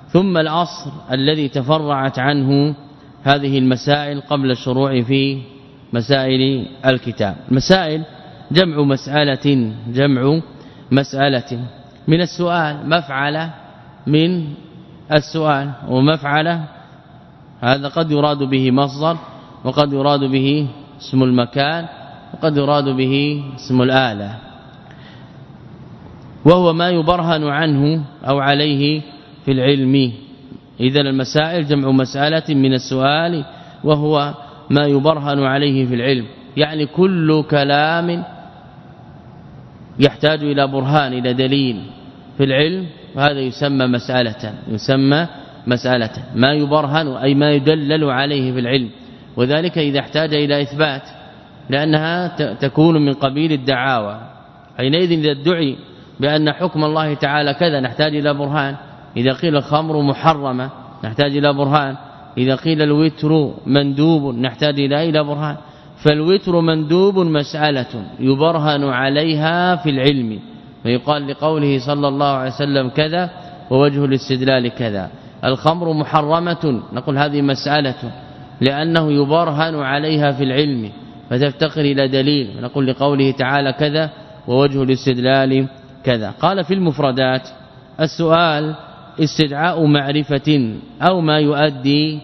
Speaker 1: ثم العصر الذي تفرعت عنه هذه المسائل قبل الشروع في مسائل الكتاب. مسائل جمع مسألة جمع مسألة. من السؤال مفعل من السؤال ومفعل هذا قد يراد به مصدر وقد يراد به اسم المكان وقد يراد به اسم الآلة. وهو ما يبرهن عنه أو عليه في العلم. اذا المسائل جمع مسألة من السؤال وهو ما يبرهن عليه في العلم. يعني كل كلام يحتاج إلى برهان إلى دليل في العلم. وهذا يسمى مسألة يسمى مسألة. ما يبرهن أي ما يدلل عليه في العلم. وذلك إذا احتاج إلى إثبات لأنها تكون من قبيل الدعاوى. حينئذ إذا ادعي بأن حكم الله تعالى كذا نحتاج إلى برهان. إذا قيل الخمر محرمة نحتاج إلى برهان. إذا قيل الوتر مندوب نحتاج إلى إلى برهان. فالوتر مندوب مسألة يبرهن عليها في العلم. ويقال لقوله صلى الله عليه وسلم كذا ووجه الاستدلال كذا. الخمر محرمة نقول هذه مسألة لأنه يبرهن عليها في العلم. فتفتقر إلى دليل. نقول لقوله تعالى كذا ووجه الاستدلال كذا. قال في المفردات السؤال استدعاء معرفة أو ما يؤدي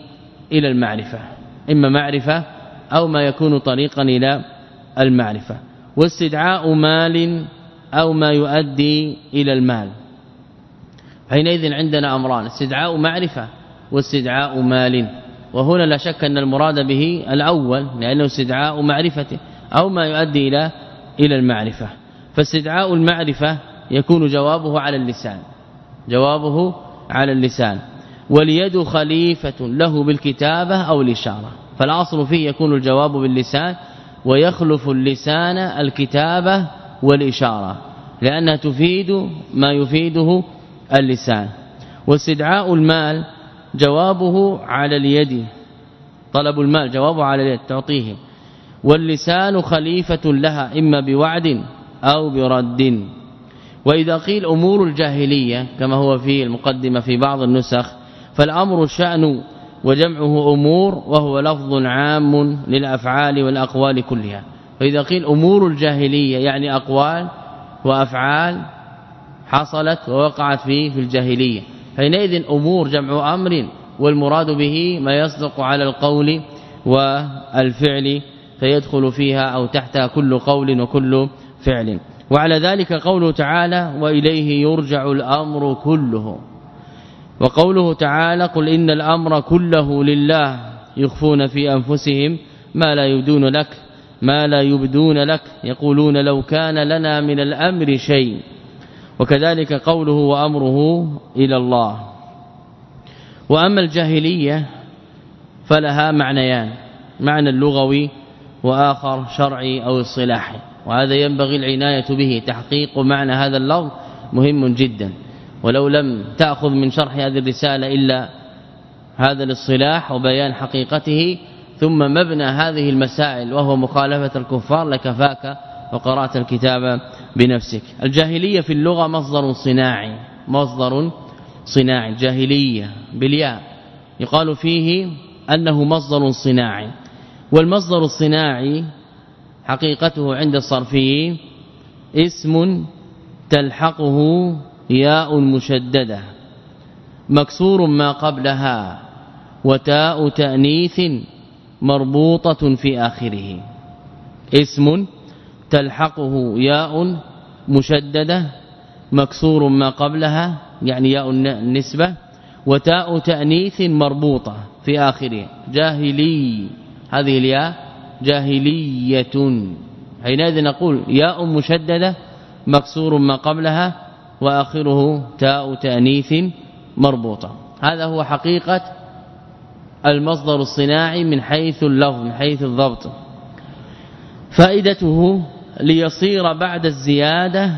Speaker 1: إلى المعرفة. إما معرفة أو ما يكون طريقا إلى المعرفة. واستدعاء مال أو ما يؤدي إلى المال. حينئذ عندنا أمران استدعاء معرفة واستدعاء مال. وهنا لا شك أن المراد به الأول لأنه استدعاء معرفة أو ما يؤدي إلى إلى المعرفة. فاستدعاء المعرفة يكون جوابه على اللسان. جوابه على اللسان. واليد خليفة له بالكتابة أو الإشارة. فالأصل فيه يكون الجواب باللسان ويخلف اللسان الكتابة والإشارة لأنها تفيد ما يفيده اللسان. واستدعاء المال جوابه على اليد. طلب المال جوابه على اليد تعطيه. واللسان خليفة لها إما بوعد أو برد. وإذا قيل أمور الجاهلية كما هو في المقدمة في بعض النسخ فالأمر شأن وجمعه أمور وهو لفظ عام للأفعال والأقوال كلها. فإذا قيل أمور الجاهلية يعني أقوال وأفعال حصلت ووقعت فيه في الجاهلية. حينئذ أمور جمع أمر والمراد به ما يصدق على القول والفعل فيدخل فيها أو تحتها كل قول وكل فعل. وعلى ذلك قوله تعالى وإليه يرجع الأمر كله. وقوله تعالى قل إن الأمر كله لله يخفون في أنفسهم ما لا يبدون لك ما لا يبدون لك يقولون لو كان لنا من الأمر شيء. وكذلك قوله وأمره إلى الله. وأما الجاهلية فلها معنيان معنى اللغوي وآخر شرعي أو الصلاحي وهذا ينبغي العناية به تحقيق معنى هذا اللفظ مهم جدا. ولو لم تأخذ من شرح هذه الرسالة إلا هذا الاصطلاح وبيان حقيقته ثم مبنى هذه المسائل وهو مخالفة الكفار لكفاك وقرأت الكتاب بنفسك. الجاهلية في اللغة مصدر صناعي مصدر صناعي جاهلية بالياء. يقال فيه أنه مصدر صناعي والمصدر الصناعي حقيقته عند الصرفيين اسم تلحقه ياء مشددة مكسور ما قبلها وتاء تأنيث مربوطة في آخره. اسم تلحقه ياء مشددة مكسور ما قبلها يعني ياء النسبة وتاء تأنيث مربوطة في آخره. جاهلي هذه الياء جاهلية. حينئذ نقول ياء مشددة مكسور ما قبلها وآخره تاء تأنيث مربوطة. هذا هو حقيقة المصدر الصناعي من حيث اللفظ من حيث الضبط. فائدته ليصير بعد الزيادة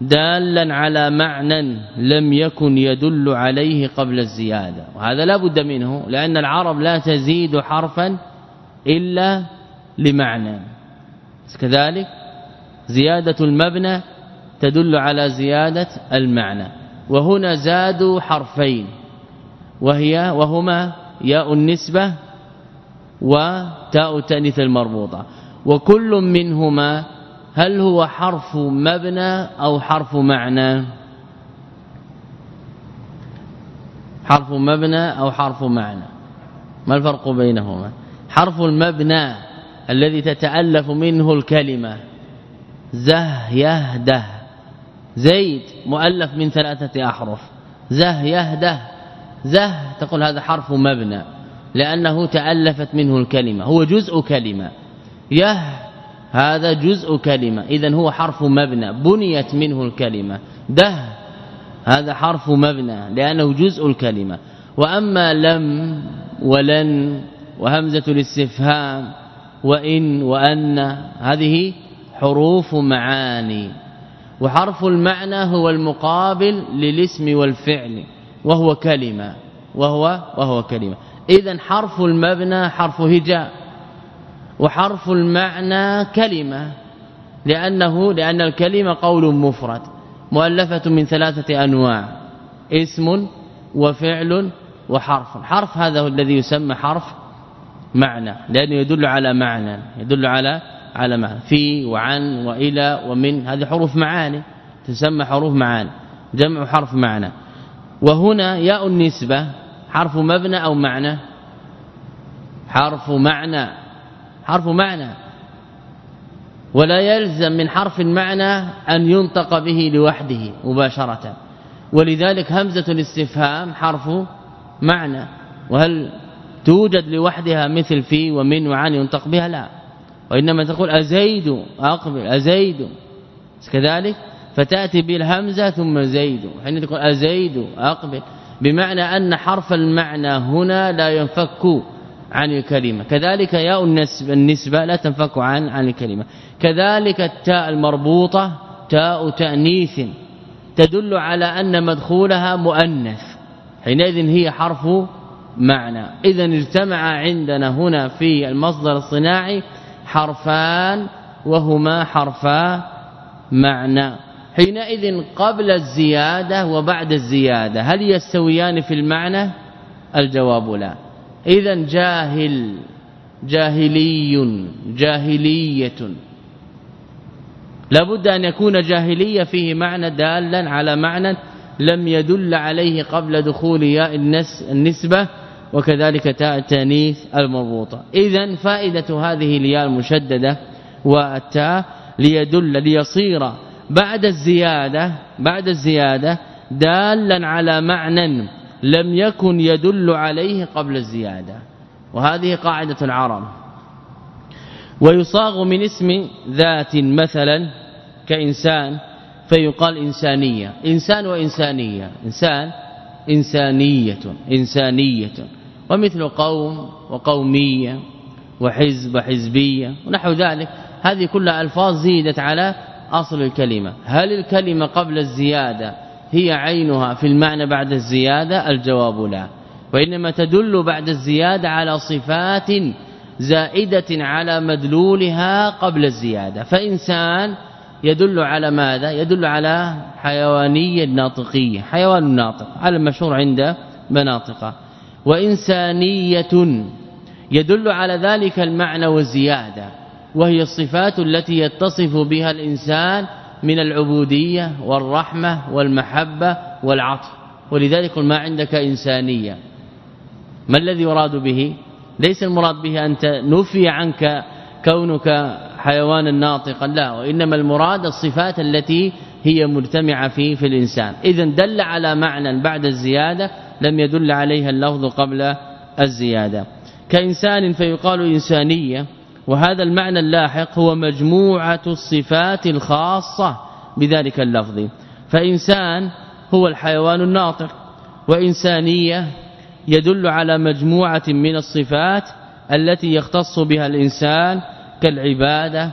Speaker 1: دالا على معنى لم يكن يدل عليه قبل الزيادة. وهذا لا بد منه لأن العرب لا تزيد حرفا إلا لمعنى. كذلك زيادة المبنى تدل على زيادة المعنى. وهنا زادوا حرفين. وهي وهما ياء النسبة وتاء التأنيث المربوطة. وكل منهما هل هو حرف مبنى أو حرف معنى؟ حرف مبنى أو حرف معنى. ما الفرق بينهما؟ حرف المبنى الذي تتألف منه الكلمة. زه يهده. زيد مؤلف من ثلاثة أحرف. زه يهده. زه تقول هذا حرف مبنى لأنه تألفت منه الكلمة. هو جزء كلمة. يه هذا جزء كلمة. اذا هو حرف مبنى. بنيت منه الكلمة. ده هذا حرف مبنى لأنه جزء الكلمة. وأما لم ولن وهمزة الاستفهام وإن وأن هذه حروف معاني. وحرف المعنى هو المقابل للاسم والفعل وهو كلمة وهو وهو كلمة. اذا حرف المبنى حرف هجاء وحرف المعنى كلمة لأنه لأن الكلمة قول مفرد مؤلفة من ثلاثة أنواع اسم وفعل وحرف. حرف هذا هو الذي يسمى حرف معنى. لأنه يدل على معنى يدل على على معنى. في وعن وإلى ومن هذه حروف معاني تسمى حروف معاني جمع حرف معنى. وهنا ياء النسبة حرف مبنى أو معنى. حرف معنى حرف معنى. ولا يلزم من حرف المعنى أن ينطق به لوحده مباشرة. ولذلك همزة الاستفهام حرف معنى. وهل توجد لوحدها مثل في ومن وعن ينطق بها لا. وإنما تقول أزيد أقبل أزيد. كذلك فتأتي بالهمزة ثم زيد. حين تقول أزيد أقبل بمعنى أن حرف المعنى هنا لا ينفك عن الكلمة. كذلك ياء النسبة, النسبة لا تنفك عن عن الكلمة. كذلك التاء المربوطة تاء تأنيث تدل على أن مدخولها مؤنث. حينئذ هي حرف معنى. اذا اجتمع عندنا هنا في المصدر الصناعي حرفان وهما حرفا معنى. حينئذ قبل الزيادة وبعد الزيادة هل يستويان في المعنى؟ الجواب لا. اذا جاهل جاهلي جاهلية. لابد أن يكون جاهلية فيه معنى دالا على معنى لم يدل عليه قبل دخول ياء النسبة. وكذلك تاء التانيث المربوطه اذا فائدة هذه الياء المشددة والتاء ليدل ليصير بعد الزيادة بعد الزيادة دالا على معنى لم يكن يدل عليه قبل الزيادة. وهذه قاعدة العرب. ويصاغ من اسم ذات مثلا كإنسان فيقال إنسانية. إنسان وإنسانية. إنسان إنسانية إنسانية. ومثل قوم وقومية وحزب وحزبية ونحو ذلك. هذه كلها ألفاظ زيدت على أصل الكلمة. هل الكلمة قبل الزيادة هي عينها في المعنى بعد الزيادة؟ الجواب لا. وإنما تدل بعد الزيادة على صفات زائدة على مدلولها قبل الزيادة. فإنسان يدل على ماذا؟ يدل على حيوانية ناطقية حيوان ناطق على المشهور عند مناطقة. وإنسانية يدل على ذلك المعنى والزيادة وهي الصفات التي يتصف بها الإنسان من العبودية والرحمة والمحبة والعطف ولذلك ما عندك إنسانية. ما الذي يراد به؟ ليس المراد به أنت نفي عنك كونك حيوانا ناطقا لا وإنما المراد الصفات التي هي مجتمعة في في الإنسان. اذا دل على معنى بعد الزيادة لم يدل عليها اللفظ قبل الزيادة. كإنسان فيقال إنسانية وهذا المعنى اللاحق هو مجموعة الصفات الخاصة بذلك اللفظ. فإنسان هو الحيوان الناطق وإنسانية يدل على مجموعة من الصفات التي يختص بها الإنسان كالعبادة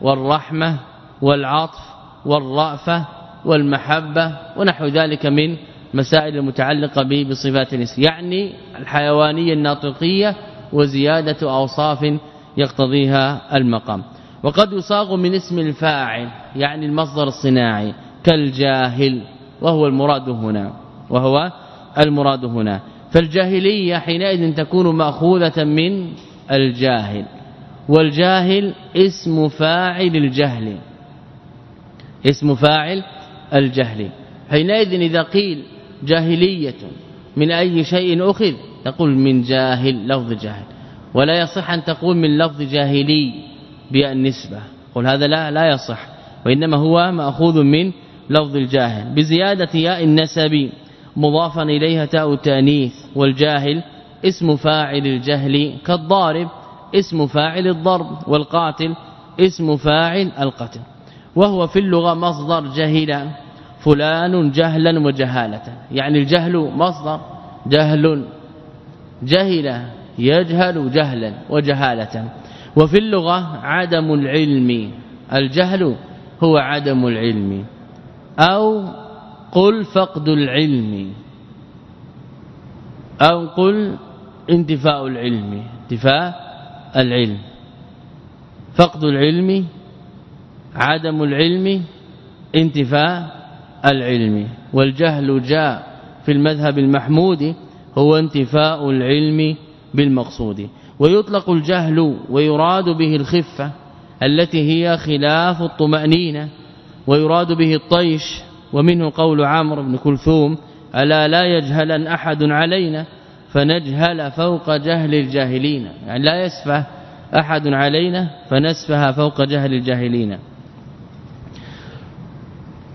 Speaker 1: والرحمة والعطف والرأفة والمحبة ونحو ذلك من مسائل المتعلقة به بصفات الإنسان يعني الحيوانية الناطقية وزيادة أوصاف يقتضيها المقام. وقد يصاغ من اسم الفاعل يعني المصدر الصناعي كالجاهل وهو المراد هنا وهو المراد هنا. فالجاهلية حينئذ تكون مأخوذة من الجاهل والجاهل اسم فاعل الجهل اسم فاعل الجهل. حينئذ إذا قيل جاهلية. من أي شيء أخذ؟ تقول من جاهل لفظ جاهل. ولا يصح أن تقول من لفظ جاهلي بالنسبة. قل هذا لا لا يصح. وإنما هو مأخوذ من لفظ الجاهل. بزيادة ياء النسب مضافا إليها تاء التانيث. والجاهل اسم فاعل الجهل كالضارب اسم فاعل الضرب. والقاتل اسم فاعل القتل. وهو في اللغة مصدر جهل فلان جهلا وجهالة. يعني الجهل مصدر. جهل جهل يجهل جهلا وجهالة. وفي اللغة عدم العلم. الجهل هو عدم العلم. أو قل فقد العلم. أو قل انتفاء العلم. انتفاء العلم. فقد العلم عدم العلم انتفاء العلم. والجهل جاء في المذهب المحمود هو انتفاء العلم بالمقصود. ويطلق الجهل ويراد به الخفة التي هي خلاف الطمأنينة ويراد به الطيش. ومنه قول عمرو بن كلثوم ألا لا يجهلن أحد علينا فنجهل فوق جهل الجاهلين. يعني لا يسفه أحد علينا فنسفها فوق جهل الجاهلين.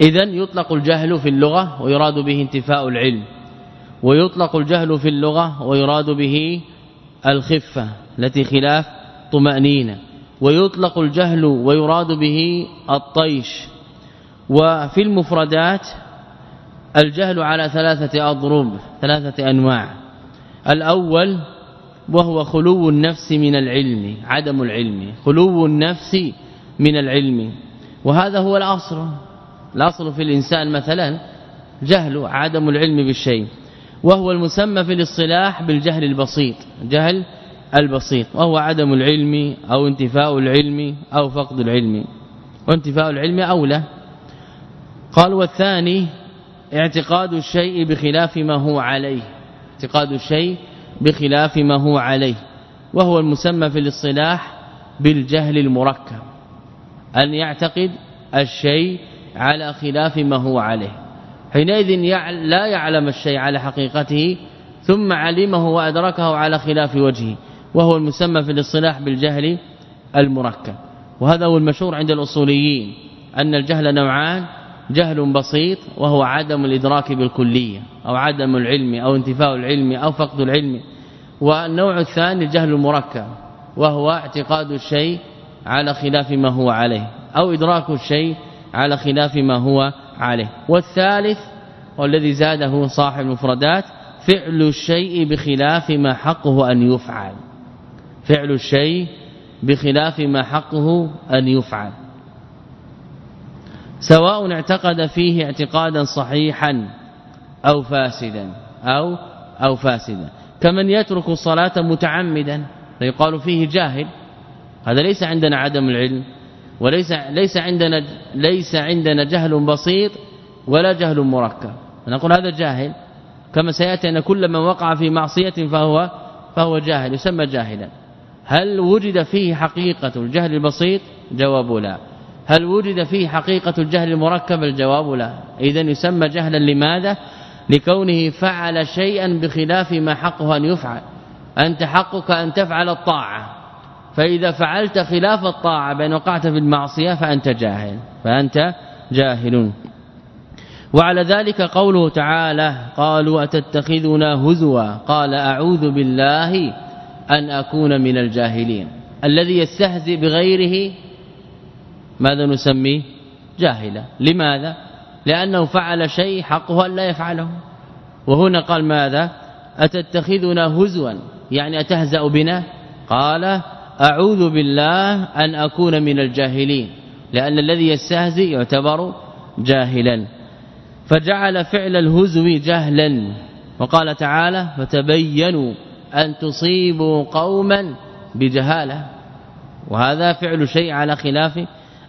Speaker 1: اذا يطلق الجهل في اللغة ويراد به انتفاء العلم. ويطلق الجهل في اللغة ويراد به الخفة التي خلاف طمأنينة. ويطلق الجهل ويراد به الطيش. وفي المفردات الجهل على ثلاثة أضرب ثلاثة أنواع. الأول وهو خلو النفس من العلم عدم العلم. خلو النفس من العلم. وهذا هو الأصل. الأصل في الإنسان مثلا جهل عدم العلم بالشيء وهو المسمى في الاصطلاح بالجهل البسيط جهل البسيط وهو عدم العلم أو انتفاء العلم أو فقد العلم. وانتفاء العلم أولى. قال والثاني اعتقاد الشيء بخلاف ما هو عليه. اعتقاد الشيء بخلاف ما هو عليه. وهو المسمى في الاصطلاح بالجهل المركب. أن يعتقد الشيء على خلاف ما هو عليه. حينئذ لا يعلم الشيء على حقيقته ثم علمه وأدركه على خلاف وجهه وهو المسمى في الاصطلاح بالجهل المركب. وهذا هو المشهور عند الأصوليين أن الجهل نوعان جهل بسيط وهو عدم الإدراك بالكلية أو عدم العلم أو انتفاء العلم أو فقد العلم. والنوع الثاني الجهل المركب وهو اعتقاد الشيء على خلاف ما هو عليه أو إدراك الشيء على خلاف ما هو عليه. والثالث والذي زاده صاحب المفردات فعل الشيء بخلاف ما حقه أن يفعل. فعل الشيء بخلاف ما حقه أن يفعل. سواء اعتقد فيه اعتقادا صحيحا أو فاسدا أو أو فاسدا. كمن يترك الصلاة متعمدا فيقال فيه جاهل. هذا ليس عندنا عدم العلم. وليس ليس عندنا ليس عندنا جهل بسيط ولا جهل مركب. نقول هذا جاهل. كما سيأتي أن كل من وقع في معصية فهو فهو جاهل يسمى جاهلا. هل وجد فيه حقيقة الجهل البسيط؟ جواب لا. هل وجد فيه حقيقة الجهل المركب؟ الجواب لا. اذا يسمى جهلا لماذا؟ لكونه فعل شيئا بخلاف ما حقه أن يفعل. أنت حقك أن تفعل الطاعة. فإذا فعلت خلاف الطاعة بان وقعت في المعصية فأنت جاهل فأنت جاهل. وعلى ذلك قوله تعالى قالوا أتتخذنا هزوا؟ قال أعوذ بالله أن أكون من الجاهلين. الذي يستهزئ بغيره ماذا نسميه جاهلا. لماذا؟ لأنه فعل شيء حقه أن لا يفعله. وهنا قال ماذا؟ أتتخذنا هزوا؟ يعني أتهزأ بنا؟ قال أعوذ بالله أن أكون من الجاهلين لأن الذي يستهزئ يعتبر جاهلا. فجعل فعل الهزو جهلا. وقال تعالى فتبينوا أن تصيبوا قوما بجهالة. وهذا فعل شيء على خلاف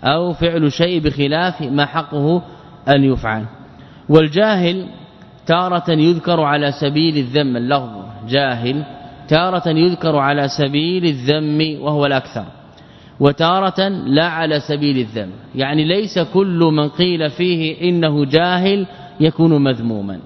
Speaker 1: أو فعل شيء بخلاف ما حقه أن يفعل. والجاهل تارة يذكر على سبيل الذم اللفظ جاهل تارة يذكر على سبيل الذم وهو الأكثر. وتارة لا على سبيل الذم. يعني ليس كل من قيل فيه إنه جاهل يكون مذموما.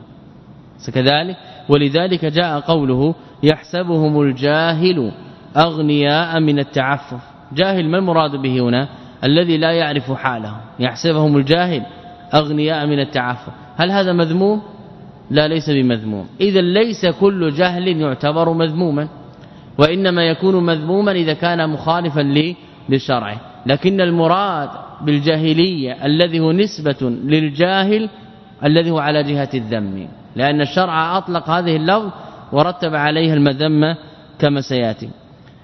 Speaker 1: كذلك ولذلك جاء قوله يحسبهم الجاهل أغنياء من التعفف. جاهل ما المراد به هنا؟ الذي لا يعرف حاله. يحسبهم الجاهل أغنياء من التعفف. هل هذا مذموم؟ لا ليس بمذموم. اذا ليس كل جهل يعتبر مذموما وإنما يكون مذموما إذا كان مخالفا للشرع لكن المراد بالجاهلية الذي هو نسبة للجاهل الذي هو على جهة الذم. لأن الشرع أطلق هذه اللفظ ورتب عليها المذمة كما سيأتي.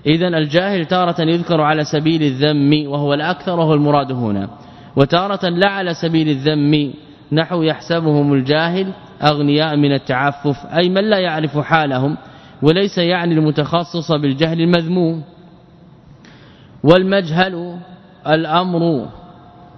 Speaker 1: اذا الجاهل تارة يذكر على سبيل الذم وهو الأكثر وهو المراد هنا. وتارة لا على سبيل الذم نحو يحسبهم الجاهل أغنياء من التعفف أي من لا يعرف حالهم وليس يعني المتخصص بالجهل المذموم. والمجهل الأمر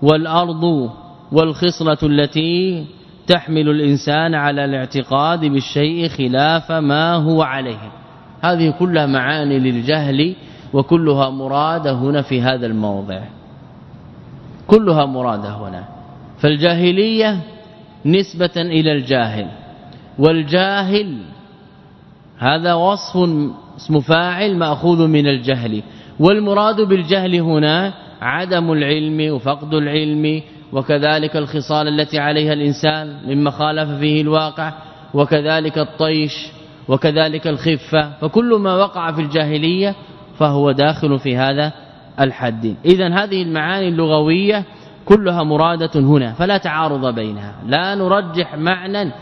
Speaker 1: والأرض والخصلة التي تحمل الإنسان على الاعتقاد بالشيء خلاف ما هو عليه. هذه كلها معاني للجهل وكلها مرادة هنا في هذا الموضع. كلها مرادة هنا. فالجاهلية نسبة إلى الجاهل. والجاهل هذا وصف اسم فاعل مأخوذ من الجهل. والمراد بالجهل هنا عدم العلم وفقد العلم وكذلك الخصال التي عليها الإنسان مما خالف فيه الواقع وكذلك الطيش وكذلك الخفة. فكل ما وقع في الجاهلية فهو داخل في هذا الحد. اذا هذه المعاني اللغوية كلها مرادة هنا فلا تعارض بينها. لا نرجح معنى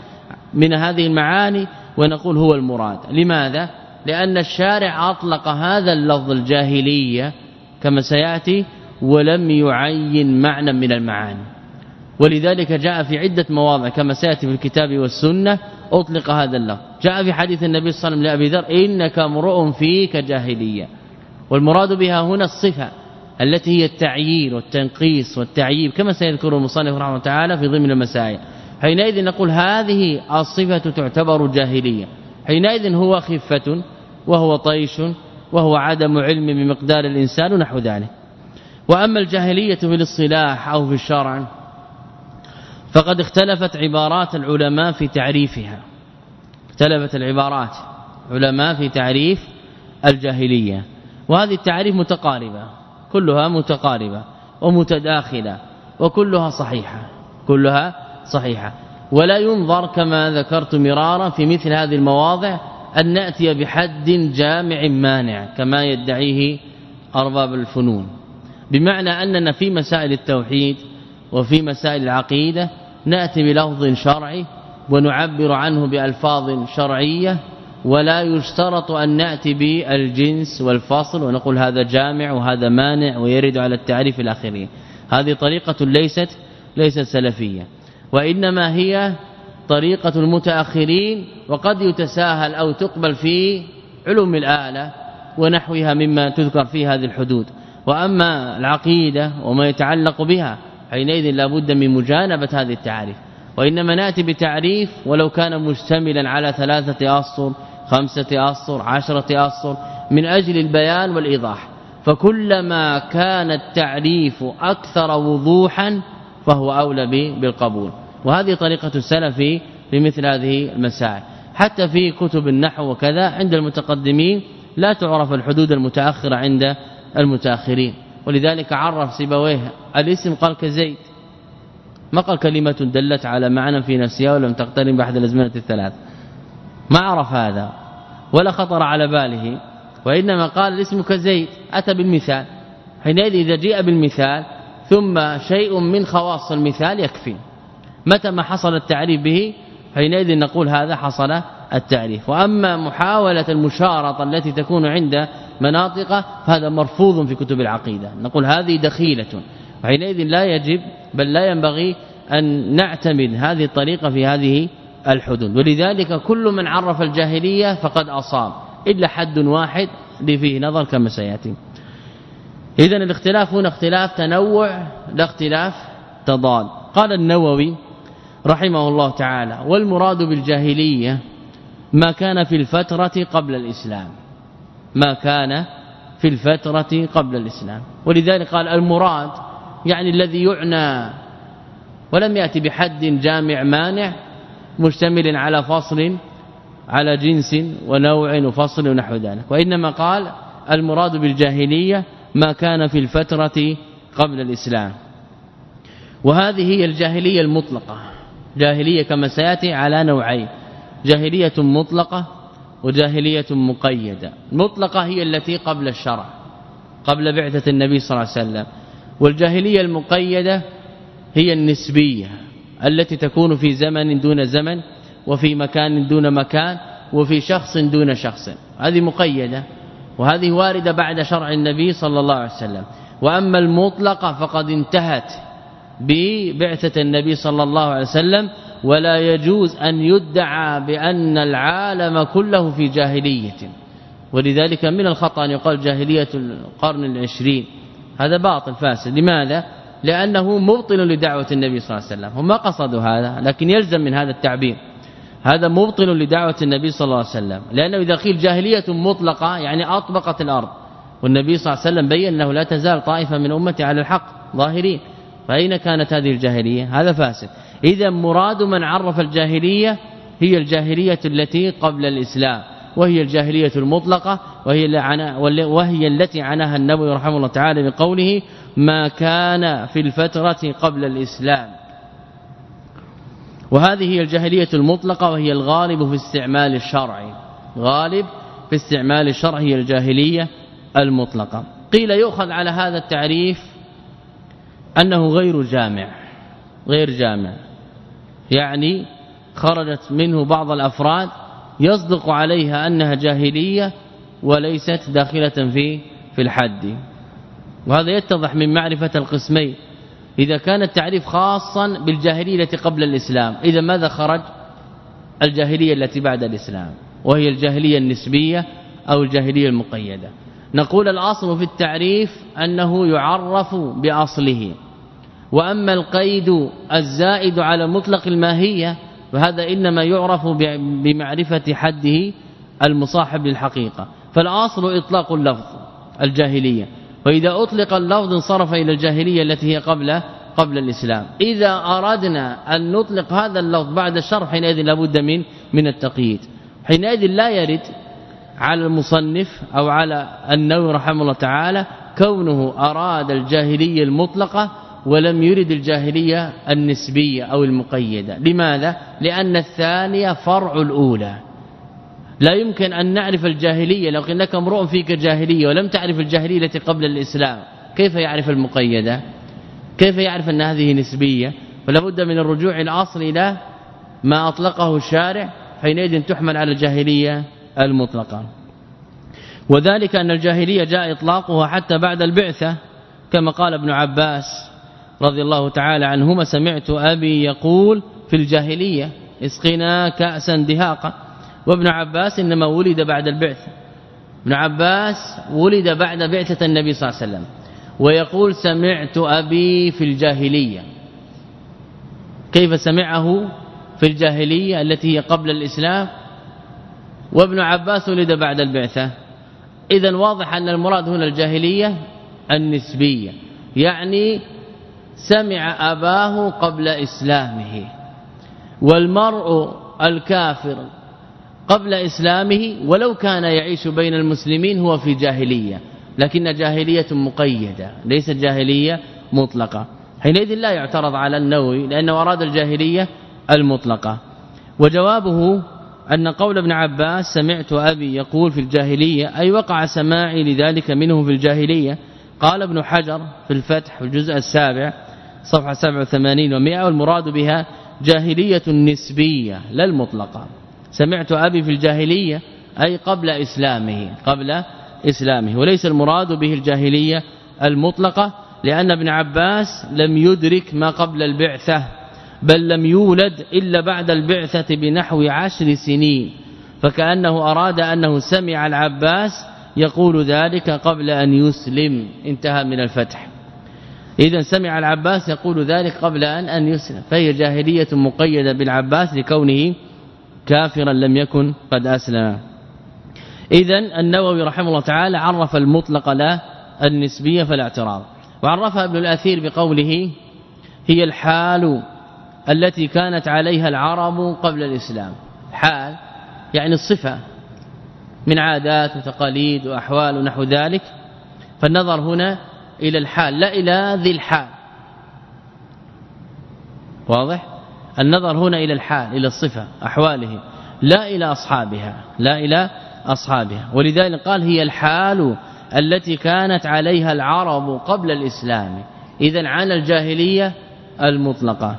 Speaker 1: من هذه المعاني ونقول هو المراد. لماذا؟ لأن الشارع أطلق هذا اللفظ الجاهلية كما سيأتي ولم يعين معنى من المعاني. ولذلك جاء في عدة مواضع كما سيأتي في الكتاب والسنة أطلق هذا اللفظ. جاء في حديث النبي صلى الله عليه وسلم لأبي ذر إنك امرؤ فيك جاهلية. والمراد بها هنا الصفة. التي هي التعيين والتنقيص والتعييب كما سيذكر المصنف رحمه الله تعالى في ضمن المسائل. حينئذ نقول هذه الصفة تعتبر جاهلية. حينئذ هو خفة وهو طيش وهو عدم علم بمقدار الإنسان ونحو ذلك. وأما الجاهلية في الاصطلاح أو في الشرع فقد اختلفت عبارات العلماء في تعريفها. اختلفت العبارات علماء في تعريف الجاهلية. وهذه التعريف متقاربة. كلها متقاربة ومتداخلة وكلها صحيحة كلها صحيحة. ولا ينظر كما ذكرت مرارا في مثل هذه المواضع أن نأتي بحد جامع مانع كما يدعيه أرباب الفنون. بمعنى أننا في مسائل التوحيد وفي مسائل العقيدة نأتي بلفظ شرعي ونعبر عنه بألفاظ شرعية ولا يشترط أن نأتي بالجنس والفصل ونقول هذا جامع وهذا مانع ويرد على التعريف الآخرين. هذه طريقة ليست ليست سلفية. وإنما هي طريقة المتأخرين وقد يتساهل أو تقبل في علوم الآلة ونحوها مما تذكر في هذه الحدود. وأما العقيدة وما يتعلق بها حينئذ لا بد من مجانبة هذه التعاريف وإنما نأتي بتعريف ولو كان مشتملا على ثلاثة اسطر خمسة أسطر عشرة أسطر من أجل البيان والإيضاح. فكلما كان التعريف أكثر وضوحا فهو أولى بالقبول. وهذه طريقة السلف في مثل هذه المسائل. حتى في كتب النحو وكذا عند المتقدمين لا تعرف الحدود المتأخرة عند المتأخرين. ولذلك عرف سيبويه الاسم قال كزيد. ما قال كلمة دلت على معنى في نفسها ولم تقترن بأحد الأزمنة الثلاث. ما عرف هذا ولا خطر على باله وإنما قال الاسم كزيد أتى بالمثال. حينئذ إذا جاء بالمثال ثم شيء من خواص المثال يكفي. متى ما حصل التعريف به حينئذ نقول هذا حصل التعريف. وأما محاولة المشارطة التي تكون عند مناطق فهذا مرفوض في كتب العقيدة. نقول هذه دخيلة. وحينئذ لا يجب بل لا ينبغي أن نعتمد هذه الطريقة في هذه الحدود. ولذلك كل من عرف الجاهلية فقد أصاب إلا حد واحد اللي فيه نظر كما سيأتي. اذا الاختلاف هنا اختلاف تنوع لا اختلاف تضاد. قال النووي رحمه الله تعالى والمراد بالجاهلية ما كان في الفترة قبل الإسلام. ما كان في الفترة قبل الإسلام. ولذلك قال المراد يعني الذي يعنى ولم يأتي بحد جامع مانع مشتمل على فصل على جنس ونوع وفصل ونحو ذلك. وإنما قال المراد بالجاهلية ما كان في الفترة قبل الإسلام. وهذه هي الجاهلية المطلقة. جاهلية كما سيأتي على نوعين. جاهلية مطلقة وجاهلية مقيدة. المطلقة هي التي قبل الشرع قبل بعثة النبي صلى الله عليه وسلم. والجاهلية المقيدة هي النسبية. التي تكون في زمن دون زمن وفي مكان دون مكان وفي شخص دون شخص. هذه مقيدة وهذه واردة بعد شرع النبي صلى الله عليه وسلم. وأما المطلقة فقد انتهت ببعثة النبي صلى الله عليه وسلم ولا يجوز أن يدعى بأن العالم كله في جاهلية. ولذلك من الخطأ أن يقال جاهلية القرن العشرين. هذا باطل فاسد. لماذا؟ لأنه مبطل لدعوة النبي صلى الله عليه وسلم. هم ما قصدوا هذا لكن يلزم من هذا التعبير. هذا مبطل لدعوة النبي صلى الله عليه وسلم. لأنه إذا قيل جاهلية مطلقة يعني أطبقت الأرض. والنبي صلى الله عليه وسلم بين أنه لا تزال طائفة من أمتي على الحق ظاهرين. فأين كانت هذه الجاهلية؟ هذا فاسد. إذا مراد من عرف الجاهلية هي الجاهلية التي قبل الإسلام وهي الجاهلية المطلقة وهي وهي التي عناها النبي رحمه الله تعالى بقوله ما كان في الفترة قبل الإسلام. وهذه هي الجاهلية المطلقة وهي الغالب في استعمال الشرع. غالب في استعمال الشرع هي الجاهلية المطلقة. قيل يؤخذ على هذا التعريف أنه غير جامع غير جامع. يعني خرجت منه بعض الأفراد يصدق عليها أنها جاهلية وليست داخلة في في الحد. وهذا يتضح من معرفة القسمين. إذا كان التعريف خاصا بالجاهلية التي قبل الإسلام إذا ماذا خرج؟ الجاهلية التي بعد الإسلام وهي الجاهلية النسبية أو الجاهلية المقيدة. نقول الأصل في التعريف أنه يعرف بأصله. وأما القيد الزائد على مطلق الماهية فهذا إنما يعرف بمعرفة حده المصاحب للحقيقة. فالأصل إطلاق اللفظ الجاهلية. وإذا أطلق اللفظ انصرف إلى الجاهلية التي هي قبل قبل الإسلام. إذا أردنا أن نطلق هذا اللفظ بعد الشرح حينئذ لابد من من التقييد. حينئذ لا يرد على المصنف أو على النووي رحمه الله تعالى كونه أراد الجاهلية المطلقة ولم يرد الجاهلية النسبية أو المقيدة. لماذا؟ لأن الثانية فرع الأولى. لا يمكن أن نعرف الجاهلية لو انك امرؤ فيك جاهلية ولم تعرف الجاهلية التي قبل الإسلام. كيف يعرف المقيدة؟ كيف يعرف أن هذه نسبية؟ فلا بد من الرجوع الأصل إلى ما أطلقه الشارع حينئذ تحمل على الجاهلية المطلقة. وذلك أن الجاهلية جاء إطلاقها حتى بعد البعثة كما قال ابن عباس رضي الله تعالى عنهما سمعت أبي يقول في الجاهلية اسقنا كأسا دهاقا. وابن عباس إنما ولد بعد البعثة ابن عباس ولد بعد بعثة النبي صلى الله عليه وسلم. ويقول سمعت أبي في الجاهلية. كيف سمعه في الجاهلية التي هي قبل الإسلام؟ وابن عباس ولد بعد البعثة. اذا واضح أن المراد هنا الجاهلية النسبية. يعني سمع أباه قبل إسلامه. والمرء الكافر قبل إسلامه ولو كان يعيش بين المسلمين هو في جاهلية لكن جاهلية مقيدة ليست جاهلية مطلقة. حينئذ لا يعترض على النووي لأنه أراد الجاهلية المطلقة. وجوابه أن قول ابن عباس سمعت أبي يقول في الجاهلية أي وقع سماعي لذلك منه في الجاهلية. قال ابن حجر في الفتح الجزء السابع صفحة 87 و100 والمراد بها جاهلية نسبية لا المطلقة. سمعت أبي في الجاهلية أي قبل إسلامه قبل إسلامه. وليس المراد به الجاهلية المطلقة لأن ابن عباس لم يدرك ما قبل البعثة بل لم يولد إلا بعد البعثة بنحو عشر سنين. فكأنه أراد أنه سمع العباس يقول ذلك قبل أن يسلم. انتهى من الفتح. اذا سمع العباس يقول ذلك قبل أن أن يسلم. فهي جاهلية مقيدة بالعباس لكونه كافرا لم يكن قد أسلم. اذا النووي رحمه الله تعالى عرف المطلق لا النسبية فلا اعتراض وعرفها ابن الأثير بقوله هي الحال التي كانت عليها العرب قبل الإسلام. حال يعني الصفة من عادات وتقاليد وأحوال ونحو ذلك. فالنظر هنا إلى الحال لا إلى ذي الحال. واضح؟ النظر هنا إلى الحال إلى الصفة أحواله لا إلى أصحابها لا إلى أصحابها. ولذلك قال هي الحال التي كانت عليها العرب قبل الإسلام. إذا عن الجاهلية المطلقة.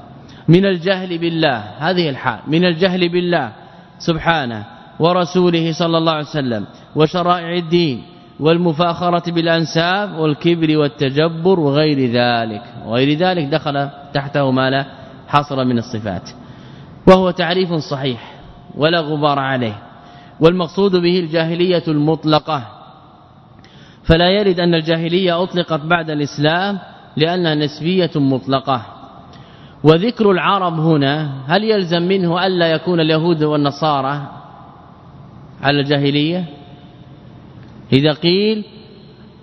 Speaker 1: من الجهل بالله هذه الحال. من الجهل بالله سبحانه ورسوله صلى الله عليه وسلم وشرائع الدين والمفاخرة بالأنساب والكبر والتجبر وغير ذلك. وغير ذلك دخل تحته ما لا حصر من الصفات. وهو تعريف صحيح ولا غبار عليه. والمقصود به الجاهلية المطلقة. فلا يرد أن الجاهلية أطلقت بعد الإسلام لأنها نسبية مطلقة. وذكر العرب هنا هل يلزم منه ألا يكون اليهود والنصارى على الجاهلية؟ إذا قيل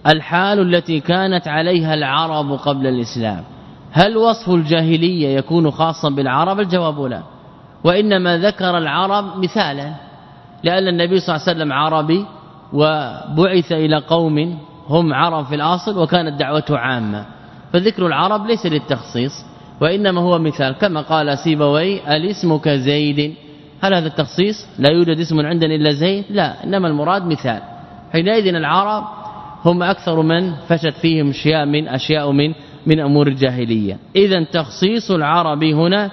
Speaker 1: الحال التي كانت عليها العرب قبل الإسلام. هل وصف الجاهلية يكون خاصا بالعرب؟ الجواب لا. وإنما ذكر العرب مثالا لأن النبي صلى الله عليه وسلم عربي وبعث إلى قوم هم عرب في الأصل وكانت دعوته عامة. فذكر العرب ليس للتخصيص وإنما هو مثال. كما قال سيبوي الاسم كزيد هل هذا التخصيص؟ لا يوجد اسم عندنا إلا زيد؟ لا إنما المراد مثال. حينئذ العرب هم أكثر من فشت فيهم اشياء من أشياء من من أمور الجاهلية. اذا تخصيص العرب هنا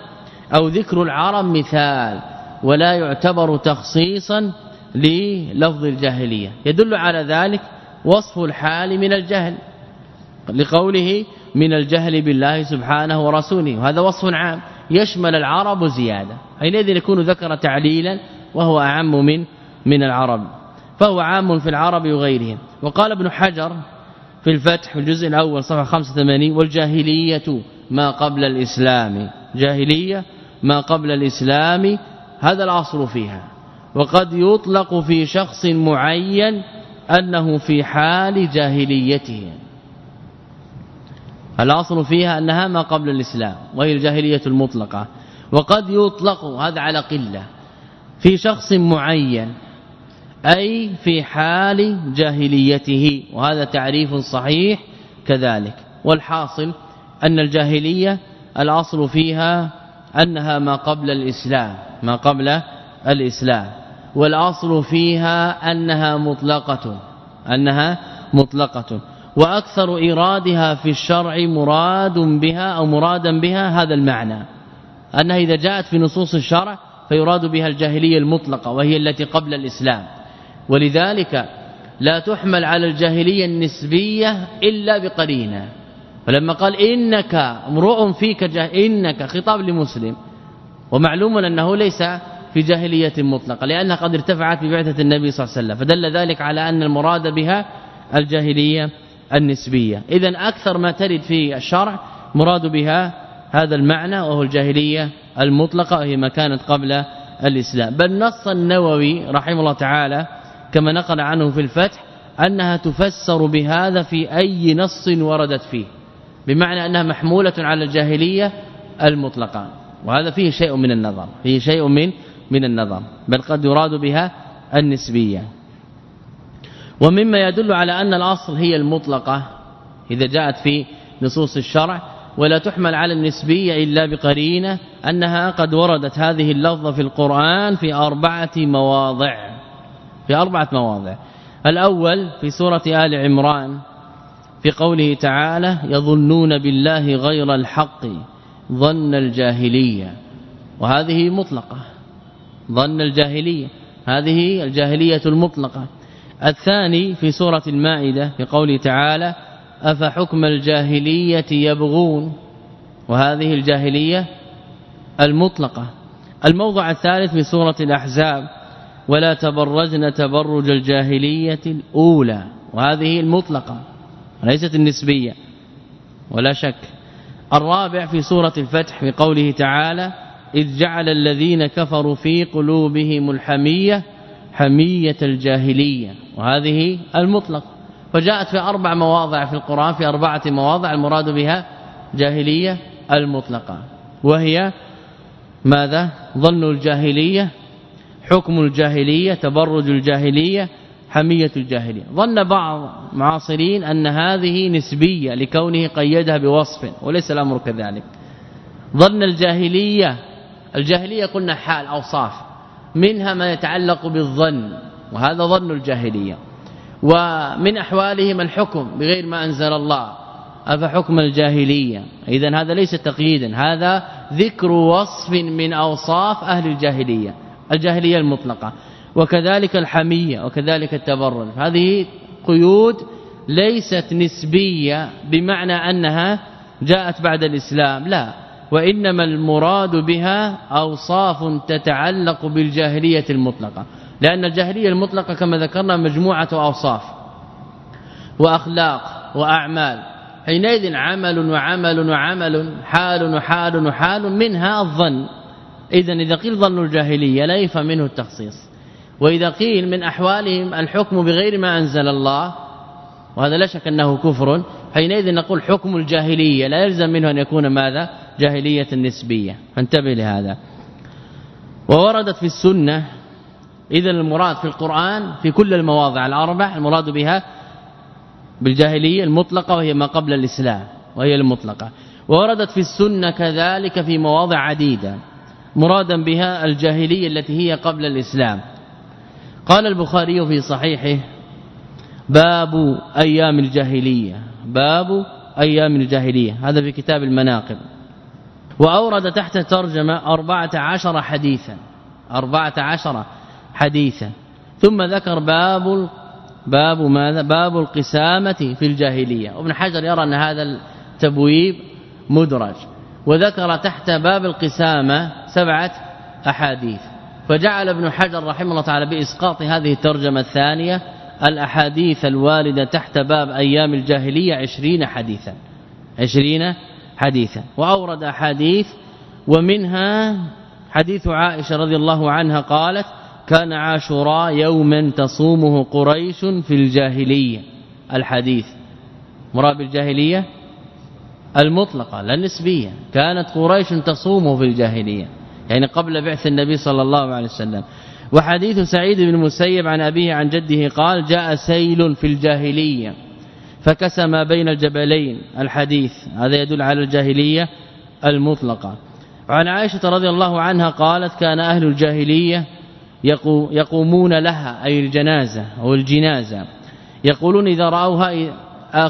Speaker 1: أو ذكر العرب مثال ولا يعتبر تخصيصا للفظ الجاهلية. يدل على ذلك وصف الحال من الجهل لقوله من الجهل بالله سبحانه ورسوله. وهذا وصف عام يشمل العرب زيادة. حينئذ يكون ذكر تعليلا وهو أعم من من العرب. فهو عام في العرب وغيرهم. وقال ابن حجر في الفتح الجزء الأول صفحة 85 والجاهلية ما قبل الإسلام. جاهلية ما قبل الإسلام هذا الاصل فيها. وقد يطلق في شخص معين أنه في حال جاهليته. الاصل فيها أنها ما قبل الإسلام وهي الجاهلية المطلقة. وقد يطلق هذا على قلة في شخص معين أي في حال جاهليته وهذا تعريف صحيح كذلك. والحاصل أن الجاهلية الأصل فيها أنها ما قبل الإسلام ما قبل الإسلام. والأصل فيها أنها مطلقة أنها مطلقة. وأكثر إيرادها في الشرع مراد بها أو مرادا بها هذا المعنى. أنها إذا جاءت في نصوص الشرع فيراد بها الجاهلية المطلقة وهي التي قبل الإسلام. ولذلك لا تحمل على الجاهلية النسبية إلا بقرينة. فلما قال إنك امرؤ فيك جاه إنك خطاب لمسلم ومعلوم أنه ليس في جاهلية مطلقة لانها قد ارتفعت ببعثه النبي صلى الله عليه وسلم فدل ذلك على أن المراد بها الجاهلية النسبية. اذا أكثر ما ترد في الشرع مراد بها هذا المعنى وهو الجاهلية المطلقة وهي ما كانت قبل الإسلام. بل نص النووي رحمه الله تعالى كما نقل عنه في الفتح أنها تفسر بهذا في أي نص وردت فيه بمعنى أنها محمولة على الجاهلية المطلقة وهذا فيه شيء من النظر فيه شيء من من النظر بل قد يراد بها النسبية. ومما يدل على أن الأصل هي المطلقة إذا جاءت في نصوص الشرع ولا تحمل على النسبية إلا بقرينة أنها قد وردت هذه اللفظة في القرآن في أربعة مواضع. في أربعة مواضع. الأول في سورة آل عمران في قوله تعالى يظنون بالله غير الحق ظن الجاهلية وهذه مطلقة. ظن الجاهلية. هذه الجاهلية المطلقة. الثاني في سورة المائدة في قوله تعالى أفحكم الجاهلية يبغون وهذه الجاهلية المطلقة. الموضع الثالث في سورة الأحزاب ولا تبرجن تبرج الجاهلية الأولى. وهذه المطلقة ليست النسبية ولا شك. الرابع في سورة الفتح في قوله تعالى إذ جعل الذين كفروا في قلوبهم الحمية حمية الجاهلية. وهذه المطلق فجاءت في أربع مواضع في القرآن في أربعة مواضع المراد بها جاهلية المطلقة. وهي ماذا؟ ظن الجاهلية حكم الجاهلية تبرج الجاهلية حمية الجاهلية. ظن بعض معاصرين أن هذه نسبية لكونه قيدها بوصف وليس الأمر كذلك. ظن الجاهلية الجاهلية قلنا حال أوصاف منها ما يتعلق بالظن وهذا ظن الجاهلية. ومن أحوالهم الحكم بغير ما أنزل الله أفحكم الجاهلية؟ اذا هذا ليس تقييدا هذا ذكر وصف من أوصاف أهل الجاهلية. الجاهلية المطلقة وكذلك الحمية وكذلك التبرج هذه قيود ليست نسبية بمعنى أنها جاءت بعد الإسلام لا. وإنما المراد بها أوصاف تتعلق بالجاهلية المطلقة. لأن الجاهلية المطلقة كما ذكرنا مجموعة أوصاف وأخلاق وأعمال. حينئذ عمل وعمل وعمل حال وحال وحال منها الظن. اذا إذا قيل ظن الجاهلية لا يفهم منه التخصيص. وإذا قيل من أحوالهم الحكم بغير ما أنزل الله وهذا لا شك أنه كفر حينئذ نقول حكم الجاهلية لا يلزم منه أن يكون ماذا؟ جاهلية نسبية. فانتبه لهذا. ووردت في السنة إذا المراد في القرآن في كل المواضع الأربع المراد بها بالجاهلية المطلقة وهي ما قبل الإسلام وهي المطلقة. ووردت في السنة كذلك في مواضع عديدة. مرادا بها الجاهلية التي هي قبل الإسلام. قال البخاري في صحيحه باب أيام الجاهلية باب أيام الجاهلية. هذا في كتاب المناقب. وأورد تحت ترجمه 14 حديثا 14 حديثا. ثم ذكر باب باب ماذا؟ باب القسامة في الجاهلية. وابن حجر يرى أن هذا التبويب مدرج. وذكر تحت باب القسامة سبعة أحاديث. فجعل ابن حجر رحمه الله تعالى بإسقاط هذه الترجمة الثانية الأحاديث الواردة تحت باب أيام الجاهلية عشرين حديثا. عشرين حديثا. وأورد أحاديث ومنها حديث عائشة رضي الله عنها قالت كان عاشوراء يوما تصومه قريش في الجاهلية. الحديث مراد بالجاهلية؟ المطلقة لا النسبية كانت قريش تصومه في الجاهلية. يعني قبل بعث النبي صلى الله عليه وسلم. وحديث سعيد بن المسيب عن أبيه عن جده قال جاء سيل في الجاهلية. فكسى ما بين الجبلين. الحديث هذا يدل على الجاهلية المطلقة. وعن عائشة رضي الله عنها قالت كان أهل الجاهلية يقومون لها أي الجنازة أو الجنازة. يقولون إذا رأوها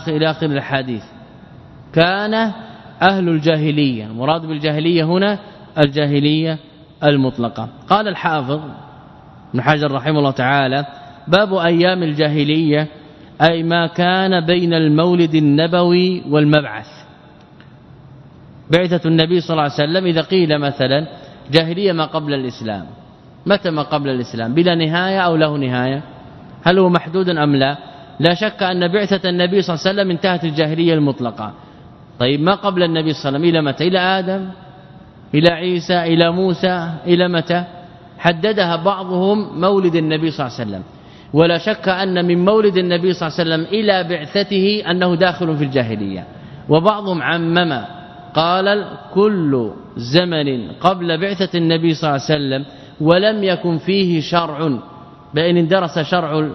Speaker 1: إلى آخر الحديث. كان أهل الجاهلية. مراد بالجاهلية هنا الجاهلية المطلقة. قال الحافظ ابن حجر رحمه الله تعالى باب أيام الجاهلية أي ما كان بين المولد النبوي والمبعث. بعثة النبي صلى الله عليه وسلم إذا قيل مثلا جاهلية ما قبل الإسلام. متى ما قبل الإسلام؟ بلا نهاية أو له نهاية؟ هل هو محدود أم لا؟ لا شك أن بعثة النبي صلى الله عليه وسلم انتهت الجاهلية المطلقة. طيب ما قبل النبي صلى الله عليه وسلم؟ إلى متى؟ إلى آدم إلى عيسى إلى موسى إلى متى؟ حددها بعضهم مولد النبي صلى الله عليه وسلم. ولا شك أن من مولد النبي صلى الله عليه وسلم إلى بعثته أنه داخل في الجاهلية. وبعضهم عمم قال كل زمن قبل بعثة النبي صلى الله عليه وسلم ولم يكن فيه شرع. بأن اندرس شرع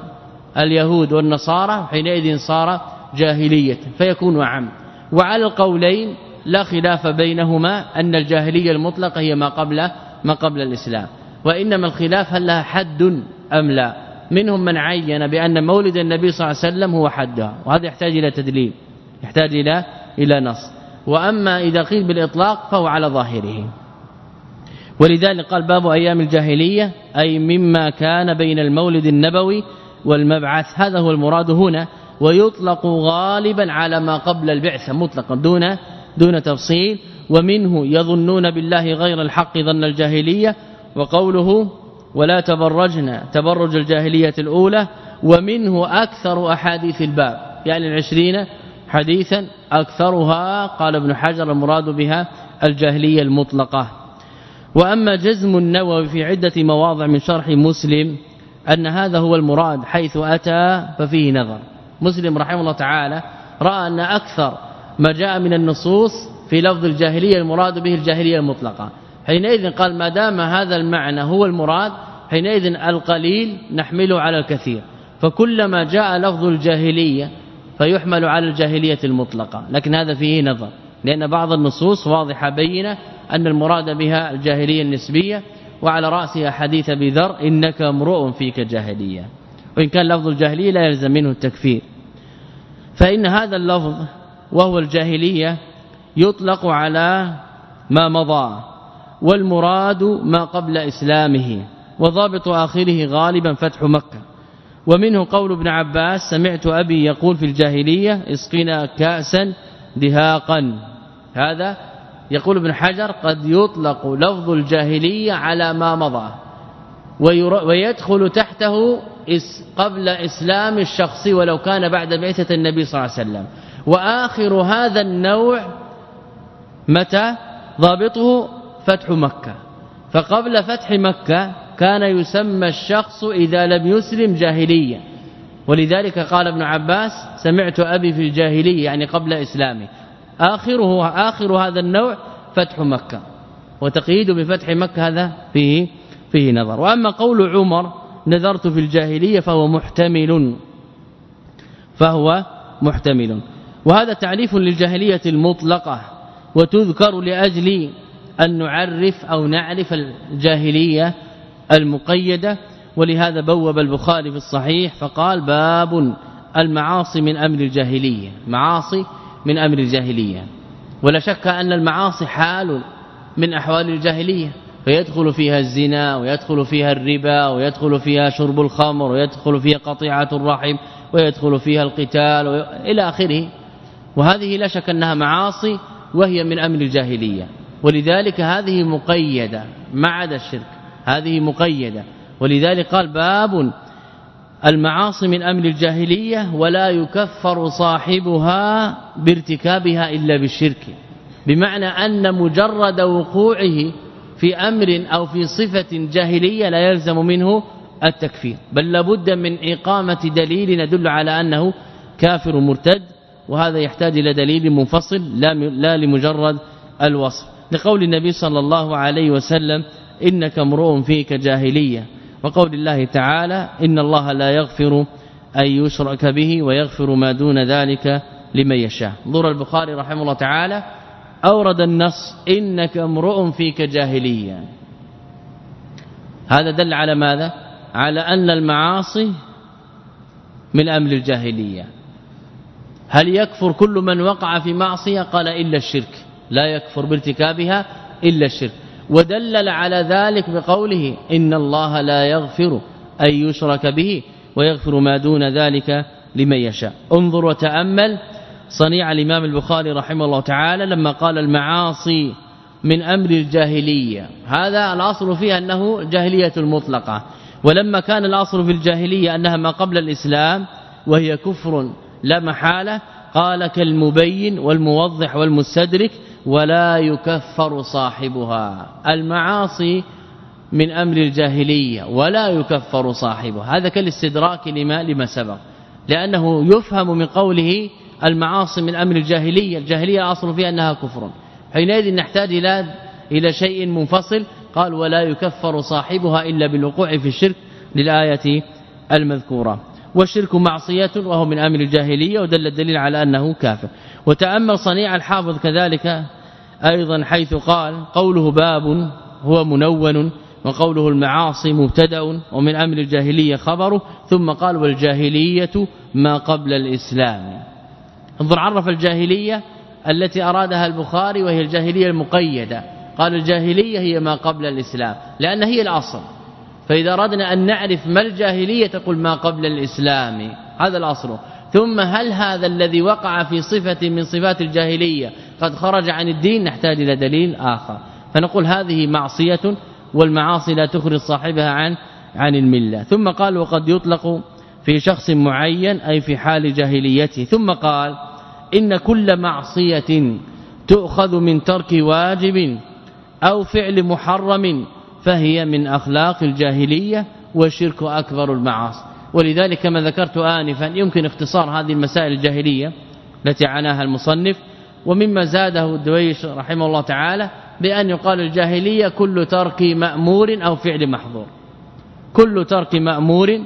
Speaker 1: اليهود والنصارى حينئذ صار جاهلية فيكون عم. وعلى القولين لا خلاف بينهما أن الجاهلية المطلقة هي ما قبل ما قبل الإسلام. وإنما الخلاف هل لها حد أم لا؟ منهم من عين بأن مولد النبي صلى الله عليه وسلم هو حدها وهذا يحتاج إلى تدليل يحتاج إلى إلى نص. وأما إذا قيل بالإطلاق فهو على ظاهره. ولذلك قال باب أيام الجاهلية أي مما كان بين المولد النبوي والمبعث. هذا هو المراد هنا ويطلق غالبا على ما قبل البعثه مطلقا دون دون تفصيل. ومنه يظنون بالله غير الحق ظن الجاهلية. وقوله ولا تبرجنا تبرج الجاهلية الأولى. ومنه أكثر أحاديث الباب. يعني العشرين حديثا أكثرها قال ابن حجر المراد بها الجاهلية المطلقة. وأما جزم النووي في عدة مواضع من شرح مسلم أن هذا هو المراد حيث أتى ففيه نظر. مسلم رحمه الله تعالى رأى أن أكثر ما جاء من النصوص في لفظ الجاهلية المراد به الجاهلية المطلقة. حينئذ قال ما دام هذا المعنى هو المراد حينئذ القليل نحمله على الكثير. فكلما جاء لفظ الجاهلية فيحمل على الجاهلية المطلقة. لكن هذا فيه نظر لأن بعض النصوص واضحة بينة أن المراد بها الجاهلية النسبية وعلى رأسها حديث أبي ذر إنك امرؤ فيك جاهلية. وإن كان لفظ الجاهلية لا يلزم منه التكفير. فإن هذا اللفظ وهو الجاهلية يطلق على ما مضى والمراد ما قبل إسلامه وضابط آخره غالبا فتح مكة. ومنه قول ابن عباس سمعت أبي يقول في الجاهلية اسقنا كأسا دهاقا. هذا يقول ابن حجر قد يطلق لفظ الجاهلية على ما مضى ويدخل تحته قبل إسلام الشخص ولو كان بعد بعثة النبي صلى الله عليه وسلم. وآخر هذا النوع متى؟ ضابطه فتح مكة. فقبل فتح مكة كان يسمى الشخص إذا لم يسلم جاهليا ولذلك قال ابن عباس سمعت أبي في الجاهلية يعني قبل إسلامه آخره آخر هذا النوع فتح مكة. وتقييد بفتح مكة هذا فيه فيه نظر. وأما قول عمر نذرت في الجاهلية فهو محتمل. فهو محتمل. وهذا تعريف للجاهلية المطلقة وتذكر لأجل أن نعرف أو نعرف الجاهلية المقيدة. ولهذا بوب البخاري في الصحيح فقال باب المعاصي من أمر الجاهلية. معاصي من أمر الجاهلية. ولا شك أن المعاصي حال من أحوال الجاهلية. فيدخل فيها الزنا ويدخل فيها الربا ويدخل فيها شرب الخمر ويدخل فيها قطيعة الرحم ويدخل فيها القتال إلى آخره. وهذه لا شك أنها معاصي وهي من أمر الجاهلية. ولذلك هذه مقيدة ما عدا الشرك هذه مقيدة. ولذلك قال باب المعاصي من أمر الجاهلية ولا يكفر صاحبها بارتكابها إلا بالشرك. بمعنى أن مجرد وقوعه في أمر أو في صفة جاهلية لا يلزم منه التكفير بل لابد من إقامة دليل يدل على أنه كافر مرتد وهذا يحتاج إلى دليل منفصل لا لمجرد الوصف. لقول النبي صلى الله عليه وسلم إنك امرؤ فيك جاهلية. وقول الله تعالى إن الله لا يغفر أن يشرك به ويغفر ما دون ذلك لمن يشاء. ضر البخاري رحمه الله تعالى أورد النص إنك امرؤ فيك جاهليا هذا دل على ماذا؟ على أن المعاصي من أمر الجاهلية. هل يكفر كل من وقع في معصية؟ قال إلا الشرك. لا يكفر بارتكابها إلا الشرك. ودلل على ذلك بقوله إن الله لا يغفر أن يشرك به ويغفر ما دون ذلك لمن يشاء. انظر وتأمل صنيع الإمام البخاري رحمه الله تعالى لما قال المعاصي من أمر الجاهلية. هذا الأصل فيها أنه جاهلية المطلقه ولما كان الأصل في الجاهلية أنها ما قبل الإسلام وهي كفر لا محالة قال كالمبين والموضح والمستدرك ولا يكفر صاحبها. المعاصي من أمر الجاهلية ولا يكفر صاحبها. هذا كالاستدراك لما لما سبق. لأنه يفهم من قوله المعاصي من أمر الجاهلية. الجاهلية أصل فيها أنها كفر. حينئذ نحتاج إلى إلى شيء منفصل. قال ولا يكفر صاحبها إلا بالوقوع في الشرك للآية المذكورة. والشرك معصية وهو من أمر الجاهلية ودل الدليل على أنه كافر. وتأمل صنيع الحافظ كذلك أيضا حيث قال قوله باب هو منون وقوله المعاصي مبتدأ ومن أمر الجاهلية خبره. ثم قال والجاهلية ما قبل الإسلام. انظر عرف الجاهلية التي أرادها البخاري وهي الجاهلية المقيدة. قال الجاهلية هي ما قبل الإسلام لأن هي الأصل. فإذا أردنا أن نعرف ما الجاهلية تقول ما قبل الإسلام هذا الأصل. ثم هل هذا الذي وقع في صفة من صفات الجاهلية قد خرج عن الدين؟ نحتاج إلى دليل آخر. فنقول هذه معصية والمعاصي لا تخرج صاحبها عن عن الملة. ثم قال وقد يطلق في شخص معين أي في حال جاهليته. ثم قال إن كل معصية تؤخذ من ترك واجب أو فعل محرم فهي من أخلاق الجاهلية والشرك أكبر المعاصي. ولذلك كما ذكرت آنفا يمكن اختصار هذه المسائل الجاهلية التي عناها المصنف. ومما زاده الدويش رحمه الله تعالى بأن يقال الجاهلية كل ترك مأمور أو فعل محظور. كل ترك مأمور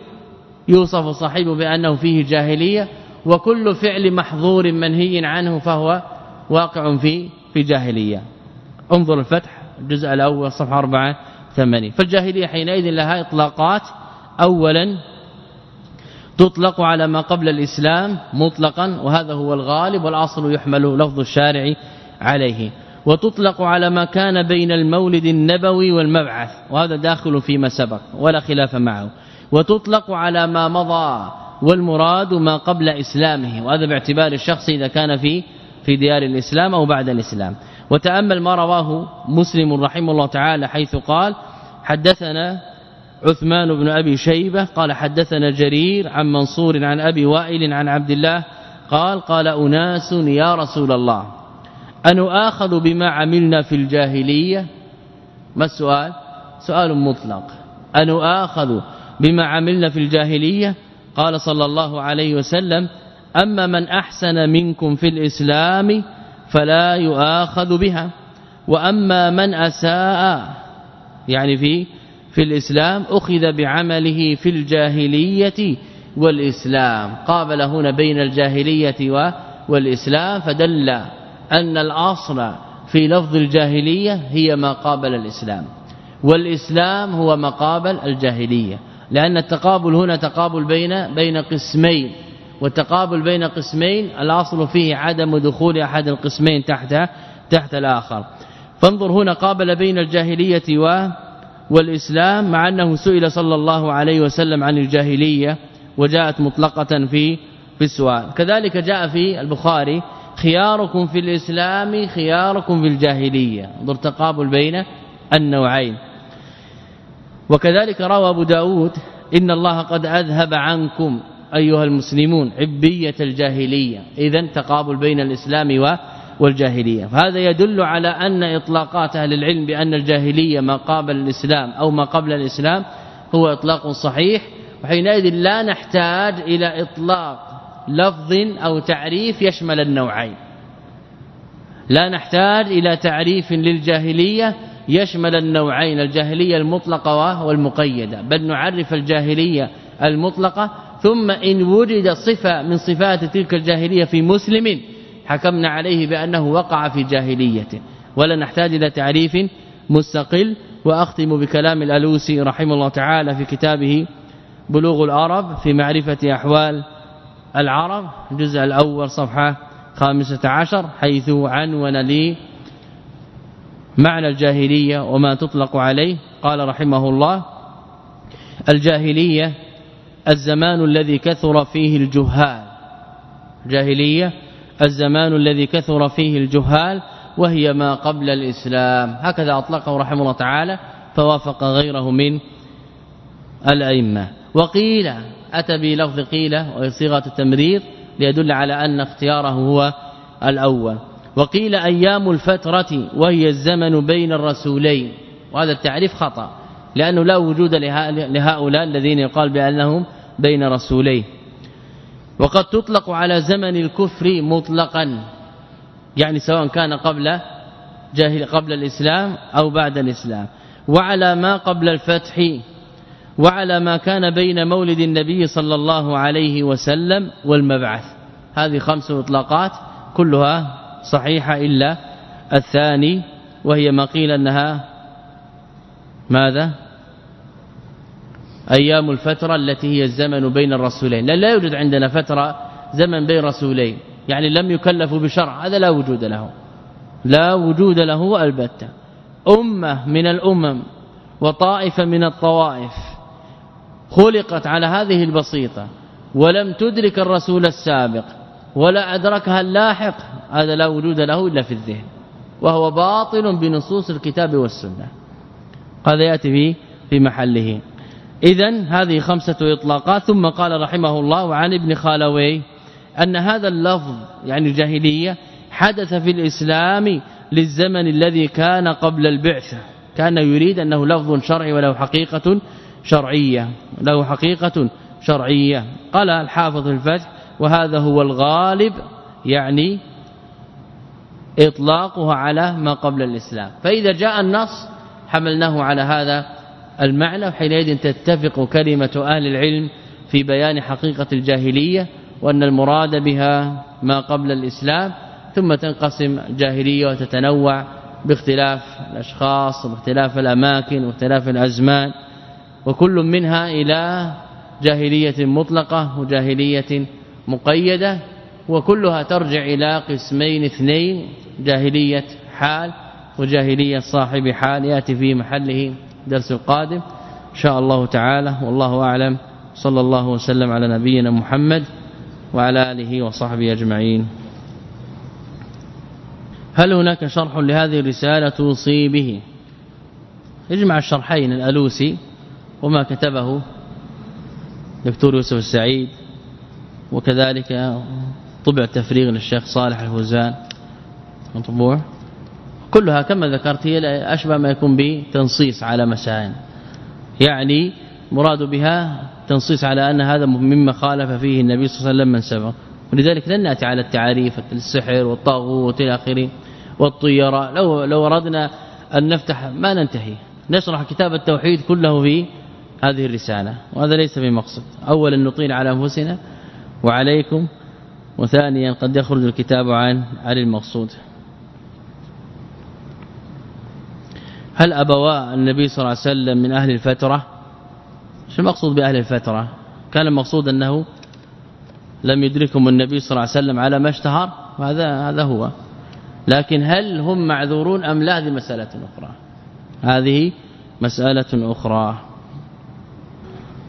Speaker 1: يوصف صاحبه بأنه فيه جاهلية وكل فعل محظور منهي عنه فهو واقع في في جاهلية. انظر الفتح الجزء الأول صفحة 84 فالجاهلية حينئذ لها إطلاقات. اولا تطلق على ما قبل الإسلام مطلقا وهذا هو الغالب والأصل يحمل لفظ الشارع عليه. وتطلق على ما كان بين المولد النبوي والمبعث وهذا داخل فيما سبق ولا خلاف معه. وتطلق على ما مضى والمراد ما قبل إسلامه وهذا باعتبار الشخص إذا كان في في ديار الإسلام أو بعد الإسلام. وتأمل ما رواه مسلم رحمه الله تعالى حيث قال حدثنا عثمان بن أبي شيبة قال حدثنا جرير عن منصور عن أبي وائل عن عبد الله قال قال أناس يا رسول الله أن آخذ بما عملنا في الجاهلية؟ ما السؤال؟ سؤال مطلق. أن آخذ بما عملنا في الجاهلية. قال صلى الله عليه وسلم أما من أحسن منكم في الإسلام فلا يؤاخذ بها. وأما من أساء يعني في في الإسلام أخذ بعمله في الجاهلية والإسلام. قابل هنا بين الجاهلية والإسلام فدل أن الأصل في لفظ الجاهلية هي ما قابل الإسلام. والإسلام هو ما قابل الجاهلية. لأن التقابل هنا تقابل بين بين قسمين والتقابل بين قسمين الأصل فيه عدم دخول أحد القسمين تحت تحت الآخر. فانظر هنا قابل بين الجاهلية و والإسلام مع أنه سئل صلى الله عليه وسلم عن الجاهلية وجاءت مطلقة في في السؤال. كذلك جاء في البخاري خياركم في الإسلام خياركم في الجاهلية. انظر تقابل بين النوعين. وكذلك روى أبو داود إن الله قد أذهب عنكم أيها المسلمون عبية الجاهلية إذا تقابل بين الإسلام والجاهلية. فهذا يدل على أن إطلاقات أهل العلم بأن الجاهلية ما قابل الإسلام أو ما قبل الإسلام هو إطلاق صحيح وحينئذ لا نحتاج إلى إطلاق لفظ أو تعريف يشمل النوعين. لا نحتاج إلى تعريف للجاهلية يشمل النوعين الجاهلية المطلقة والمقيدة. بل نعرف الجاهلية المطلقة ثم إن وجد صفة من صفات تلك الجاهلية في مسلم حكمنا عليه بأنه وقع في جاهليته ولا نحتاج إلى تعريف مستقل وأختم بكلام الألوسي رحمه الله تعالى في كتابه بلوغ العرب في معرفة أحوال العرب الجزء الأول صفحة 15 حيث عنون لي معنى الجاهلية وما تطلق عليه؟ قال رحمه الله الجاهلية الزمان الذي كثر فيه الجهال. جاهلية الزمان الذي كثر فيه الجهال وهي ما قبل الإسلام. هكذا أطلقه رحمه الله تعالى فوافق غيره من الأئمة. وقيل أتى بلفظ قيل وهي صيغة التمرير ليدل على أن اختياره هو الأول. وقيل أيام الفترة وهي الزمن بين الرسولين. وهذا التعريف خطأ لأنه لا وجود لهؤلاء الذين يقال بأنهم بين رسولين. وقد تطلق على زمن الكفر مطلقا يعني سواء كان قبل جاهل قبل الإسلام أو بعد الإسلام. وعلى ما قبل الفتح وعلى ما كان بين مولد النبي صلى الله عليه وسلم والمبعث. هذه خمس اطلاقات كلها صحيحة إلا الثاني وهي ما قيل أنها ماذا؟ أيام الفترة التي هي الزمن بين الرسولين. لا, لا يوجد عندنا فترة زمن بين رسولين يعني لم يكلفوا بشرع هذا لا وجود له. لا وجود له البتة. أمة من الأمم وطائفة من الطوائف خلقت على هذه البسيطة ولم تدرك الرسول السابق. ولا أدركها اللاحق هذا لا وجود له إلا في الذهن. وهو باطل بنصوص الكتاب والسنة. هذا يأتي في في محله. اذا هذه خمسة إطلاقات. ثم قال رحمه الله عن ابن خالوي أن هذا اللفظ يعني الجاهلية حدث في الإسلام للزمن الذي كان قبل البعثه كان يريد أنه لفظ شرعي وله حقيقة شرعية. له حقيقة شرعية. قال الحافظ الفتح وهذا هو الغالب يعني إطلاقها على ما قبل الإسلام. فإذا جاء النص حملناه على هذا المعنى وحينئذ تتفق كلمة أهل العلم في بيان حقيقة الجاهلية وأن المراد بها ما قبل الإسلام ثم تنقسم جاهلية وتتنوع باختلاف الأشخاص واختلاف الأماكن واختلاف الأزمان وكل منها إلى جاهلية مطلقة وجاهلية مقيدة وكلها ترجع إلى قسمين اثنين جاهلية حال وجاهلية صاحب حال يأتي في محله درس القادم إن شاء الله تعالى والله أعلم. صلى الله وسلم على نبينا محمد وعلى آله وصحبه أجمعين. هل هناك شرح لهذه الرسالة توصي به؟ يجمع الشرحين الألوسي وما كتبه دكتور يوسف السعيد. وكذلك طبع تفريغ للشيخ صالح الهوزان مطبوع كلها كما ذكرت هي أشبه ما يكون بتنصيص على مسائل. يعني مراد بها تنصيص على أن هذا مما خالف فيه النبي صلى الله عليه وسلم من سبق. ولذلك لن نأتي على التعريف السحر والطاغوت إلى آخره والطيرة. لو لو أردنا أن نفتح ما ننتهي. نشرح كتاب التوحيد كله في هذه الرسالة. وهذا ليس بمقصد. اولا نطيل على أنفسنا وعليكم. وثانيا قد يخرج الكتاب عن عن المقصود. هل أبواء النبي صلى الله عليه وسلم من أهل الفترة؟ شو المقصود بأهل الفترة؟ كان المقصود أنه لم يدركهم النبي صلى الله عليه وسلم على ما اشتهر؟ وهذا هذا هو. لكن هل هم معذورون أم لا؟ هذه مسألة أخرى. هذه مسألة أخرى.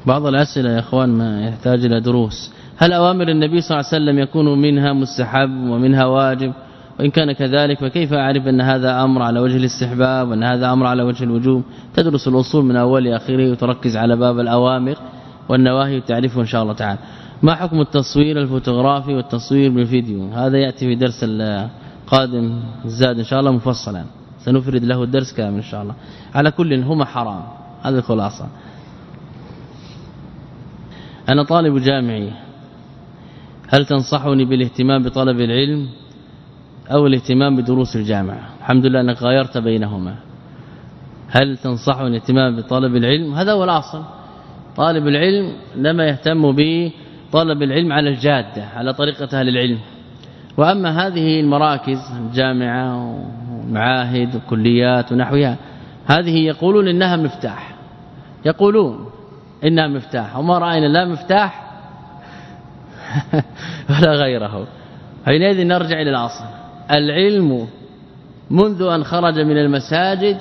Speaker 1: بعض الأسئلة يا إخوان ما يحتاج إلى دروس. هل أوامر النبي صلى الله عليه وسلم يكون منها مستحب ومنها واجب؟ وإن كان كذلك فكيف أعرف أن هذا أمر على وجه الاستحباب وأن هذا أمر على وجه الوجوب؟ تدرس الأصول من أول لاخره وتركز على باب الأوامر والنواهي وتعرفه إن شاء الله تعالى. ما حكم التصوير الفوتوغرافي والتصوير بالفيديو؟ هذا يأتي في درس القادم الزاد إن شاء الله مفصلا. سنفرد له الدرس كامل إن شاء الله. على كل هما حرام. هذه الخلاصة. أنا طالب جامعي. هل تنصحني بالاهتمام بطلب العلم أو الاهتمام بدروس الجامعة؟ الحمد لله أنك غيرت بينهما. هل تنصحني الاهتمام بطلب العلم؟ هذا هو الأصل. طالب العلم لما يهتم بطلب العلم على الجادة على طريقة أهل العلم. وأما هذه المراكز الجامعة والمعاهد والكليات ونحوها هذه يقولون إنها مفتاح. يقولون إنها مفتاح. وما رأينا لا مفتاح ولا غيره. حينئذ نرجع إلى الأصل. العلم منذ أن خرج من المساجد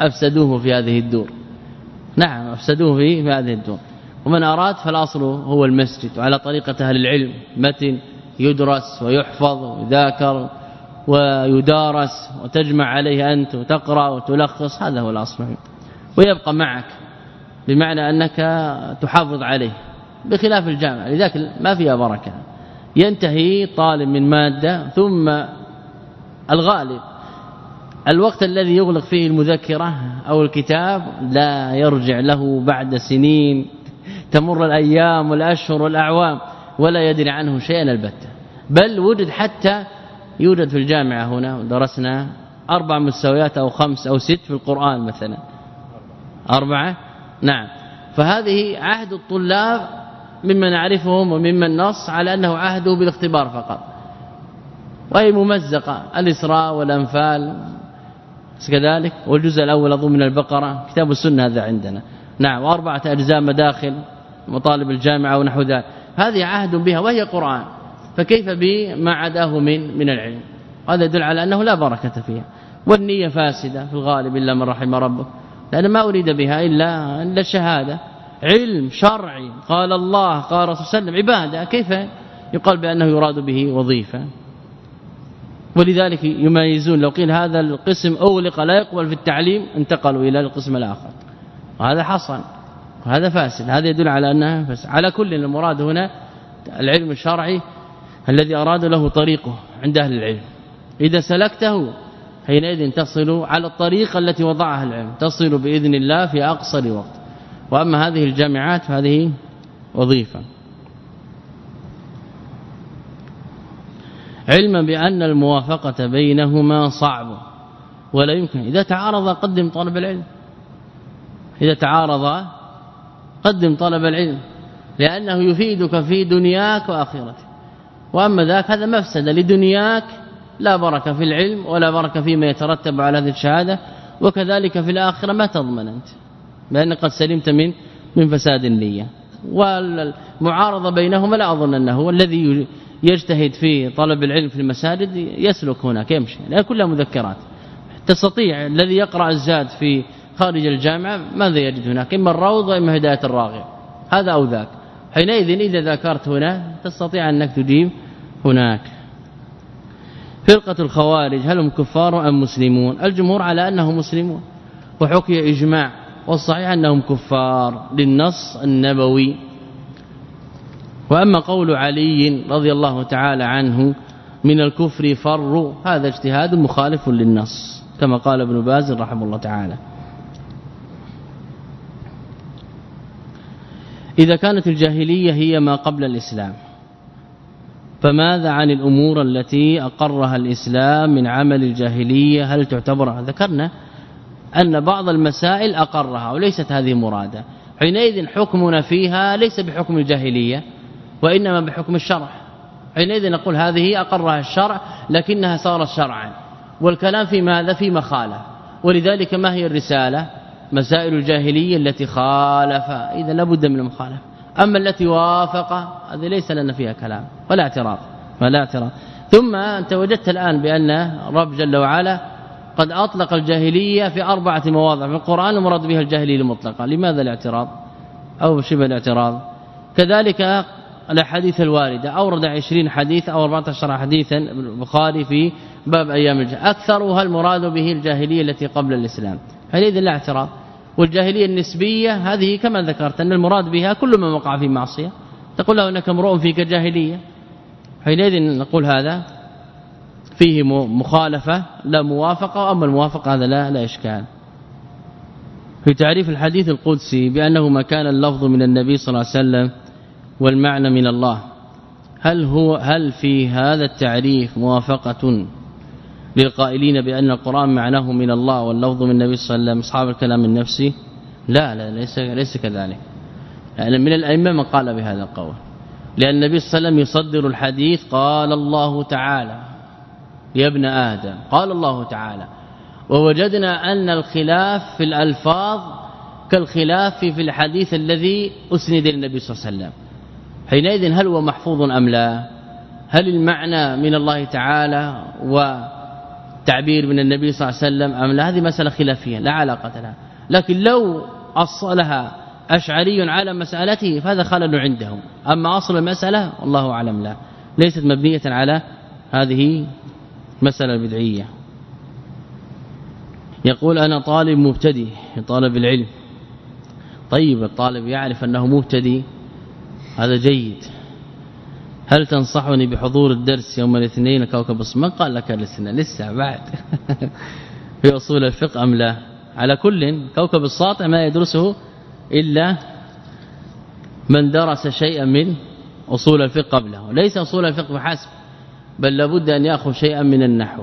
Speaker 1: أفسدوه في هذه الدور. نعم أفسدوه في هذه الدور. ومن أراد فالأصل هو المسجد. وعلى طريقة أهل العلم متن يدرس ويحفظ ويذاكر ويدارس وتجمع عليه أنت وتقرأ وتلخص هذا هو الأصل. ويبقى معك بمعنى أنك تحافظ عليه. بخلاف الجامعة. لذلك ما فيها بركة. ينتهي طالب من مادة ثم الغالب. الوقت الذي يغلق فيه المذكرة أو الكتاب لا يرجع له بعد سنين. تمر الأيام والأشهر والأعوام ولا يدري عنه شيئا البتة. بل وجد حتى يوجد في الجامعة هنا درسنا أربع مستويات أو خمس أو ست في القرآن مثلا. أربعة؟ نعم. فهذه عهد الطلاب ممن نعرفهم وممن نص على أنه عهده بالاختبار فقط. وهي ممزقة الإسراء والأنفال. كذلك والجزء الأول أظن من البقرة. كتاب السنة هذا عندنا. نعم وأربعة أجزاء مداخل مطالب الجامعة ونحو ذلك. هذه عهد بها وهي قرآن. فكيف بما عداه من من العلم. هذا يدل على أنه لا بركة فيها. والنية فاسدة في الغالب إلا من رحم ربه. لأن ما أريد بها إلا إلا الشهادة. علم شرعي. قال الله قال رسول الله عليه وسلم عبادة. كيف يقال بأنه يراد به وظيفة؟ ولذلك يميزون لو قيل هذا القسم أغلق لا يقبل في التعليم انتقلوا إلى القسم الآخر. وهذا حصل وهذا فاسد. هذا يدل على انها فاسد. على كل المراد هنا العلم الشرعي الذي أراد له طريقه عند أهل العلم. إذا سلكته حينئذ تصل على الطريقة التي وضعها العلم. تصل بإذن الله في أقصر وقت. وأما هذه الجامعات فهذه وظيفة. علما بأن الموافقة بينهما صعب ولا يمكن. إذا تعارض قدم طلب العلم. إذا تعارض قدم طلب العلم لأنه يفيدك في دنياك وآخرتك. وأما ذاك هذا مفسدة. لدنياك لا بركة في العلم ولا بركة فيما يترتب على هذه الشهادة وكذلك في الآخرة ما تضمن أنت. لأن قد سلمت من من فساد النية. والمعارضة بينهما لا أظن أنه هو الذي يجتهد في طلب العلم في المساجد يسلك هناك يمشي. لأن كلها مذكرات. تستطيع الذي يقرأ الزاد في خارج الجامعة ماذا يجد هناك؟ إما الروض واما هداية الراغب. هذا أو ذاك. حينئذ إذا ذكرت هنا تستطيع أنك تجيب هناك. فرقة الخوارج هل هم كفار أم مسلمون؟ الجمهور على أنهم مسلمون. وحكي إجماع. والصحيح أنهم كفار للنص النبوي. وأما قول علي رضي الله تعالى عنه من الكفر فر هذا اجتهاد مخالف للنص كما قال ابن باز رحمه الله تعالى. إذا كانت الجاهلية هي ما قبل الإسلام فماذا عن الأمور التي أقرها الإسلام من عمل الجاهلية؟ هل تعتبر؟ ذكرنا أن بعض المسائل أقرها وليست هذه مرادة. حينئذ حكمنا فيها ليس بحكم الجاهلية وإنما بحكم الشرع. حينئذ نقول هذه أقرها الشرع لكنها صارت شرعا. والكلام في ماذا؟ في مخالة. ولذلك ما هي الرسالة؟ مسائل الجاهلية التي خالف. إذا لابد من المخالفة. أما التي وافق هذه ليس لنا فيها كلام. ولا اعتراض. ولا اعتراض. ثم أنت وجدت الآن بأن رب جل وعلا قد أطلق الجاهلية في أربعة مواضع في القرآن ومراد بها الجاهلية المطلقة. لماذا الاعتراض؟ أو شبه الاعتراض؟ كذلك الأحاديث الواردة. أورد 20 حديث أو 14 حديثا البخاري في باب أيام الجاهلية. أكثرها المراد به الجاهلية التي قبل الإسلام. حينئذ لا اعتراض. والجاهلية النسبية هذه كما ذكرت أن المراد بها كل من وقع في معصية. تقول له إنك امرؤ فيك جاهلية. حينئذ نقول هذا فيه مخالفة لا موافقة وأما الموافقة هذا لا لا إشكال. في تعريف الحديث القدسي بأنه ما كان اللفظ من النبي صلى الله عليه وسلم والمعنى من الله. هل هو هل في هذا التعريف موافقة للقائلين بأن القرآن معناه من الله واللفظ من النبي صلى الله عليه وسلم أصحاب الكلام النفسي؟ لا لا ليس ليس كذلك. يعني من الأئمة من قال بهذا القول. لأن النبي صلى الله عليه وسلم يصدر الحديث قال الله تعالى. يا ابن آدم. قال الله تعالى ووجدنا أن الخلاف في الألفاظ كالخلاف في الحديث الذي أسند للنبي صلى الله عليه وسلم. حينئذ هل هو محفوظ أم لا؟ هل المعنى من الله تعالى وتعبير من النبي صلى الله عليه وسلم أم لا؟ هذه مسألة خلافية لا علاقة لها. لكن لو أصلها أشعري على مسألته فهذا خلل عندهم. أما أصل المسألة والله أعلم لا. ليست مبنية على هذه مسألة بدعية. يقول أنا طالب مبتدئ طالب العلم. طيب الطالب يعرف أنه مبتدئ؟ هذا جيد. هل تنصحني بحضور الدرس يوم الاثنين كوكب من قال لك لسنا لسه بعد. في أصول الفقه أم لا؟ على كل كوكب الساطع ما يدرسه إلا من درس شيئا من أصول الفقه قبله. ليس أصول الفقه فحسب بل لابد أن يأخذ شيئا من النحو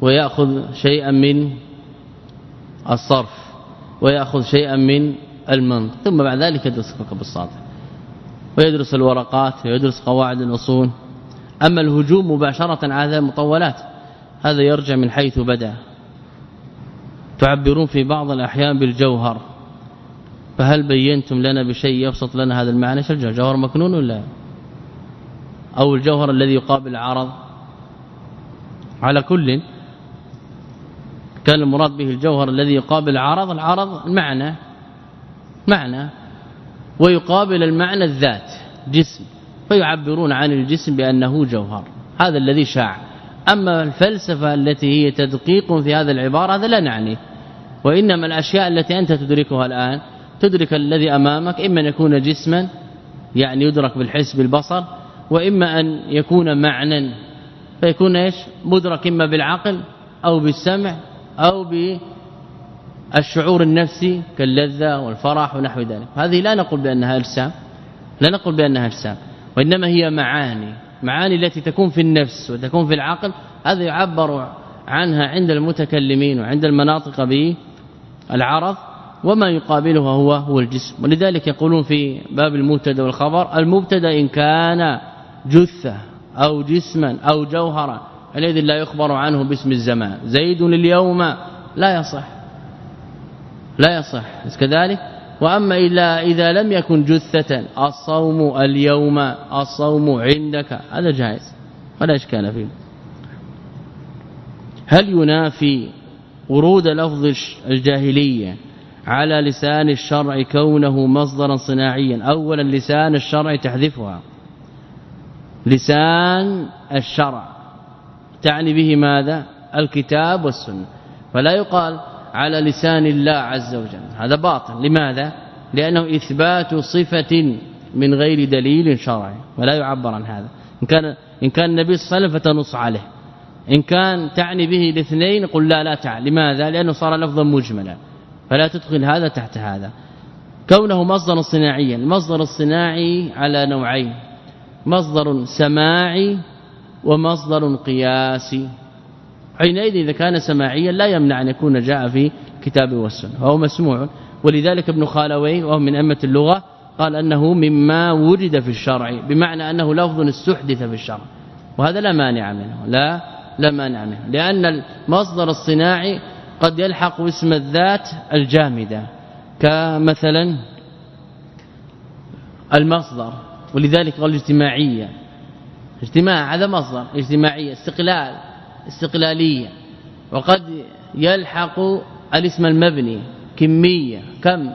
Speaker 1: ويأخذ شيئا من الصرف ويأخذ شيئا من المنطق ثم بعد ذلك يدرس كوكب الساطع ويدرس الورقات ويدرس قواعد الأصول. أما الهجوم مباشرة على المطولات هذا يرجع من حيث بدأ. تعبرون في بعض الأحيان بالجوهر فهل بينتم لنا بشيء يبسط لنا هذا المعنى؟ الجوهر مكنون ولا؟ أو الجوهر الذي يقابل العرض. على كل كان المراد به الجوهر الذي يقابل العرض العرض المعنى معنى ويقابل المعنى الذات جسم. فيعبرون عن الجسم بأنه جوهر. هذا الذي شاع. أما الفلسفة التي هي تدقيق في هذا العبارة هذا لا نعني. وإنما الأشياء التي أنت تدركها الآن تدرك الذي أمامك إما أن يكون جسما يعني يدرك بالحس بالبصر وإما أن يكون معنى فيكون إيش؟ مدرك إما بالعقل أو بالسمع أو بالشعور النفسي كاللذة والفرح ونحو ذلك. هذه لا نقول بأنها أجسام لا نقول بأنها أجسام وإنما هي معاني معاني التي تكون في النفس وتكون في العقل هذا يعبر عنها عند المتكلمين وعند المناطق بالعرض وما يقابله هو هو الجسم. ولذلك يقولون في باب المبتدأ والخبر المبتدأ إن كان جثة أو جسما أو جوهرا الذي لا يخبر عنه باسم الزمان. زيد اليوم لا يصح. لا يصح. كذلك؟ وأما إلا إذا لم يكن جثة الصوم اليوم الصوم عندك. هذا جائز. ولا إشكال فيه. هل ينافي ورود لفظ الجاهلية على لسان الشرع كونه مصدرا صناعيا؟ اولا لسان الشرع تحذفها. لسان الشرع. تعني به ماذا؟ الكتاب والسنة. فلا يقال على لسان الله عز وجل. هذا باطل. لماذا؟ لأنه إثبات صفة من غير دليل شرعي. ولا يعبر عن هذا. إن كان إن كان النبي صلى الله عليه وسلم فتنص عليه. إن كان تعني به الاثنين قل لا لا تعال لماذا؟ لأنه صار لفظا مجملا. فلا تدخل هذا تحت هذا. كونه مصدر صناعيا. المصدر الصناعي على نوعين. مصدر سماعي ومصدر قياسي. حينئذ إذا كان سماعيا لا يمنع أن يكون جاء في كتاب والسنة وهو مسموع. ولذلك ابن خالوي وهو من أمة اللغة قال أنه مما وجد في الشرع بمعنى أنه لفظ استحدث في الشرع. وهذا لا مانع منه لا لا مانع منه لأن المصدر الصناعي قد يلحق اسم الذات الجامدة كمثلا المصدر. ولذلك قال اجتماعيه اجتماع هذا مصدر. اجتماعية استقلال استقلالية. وقد يلحق الاسم المبني. كمية. كم؟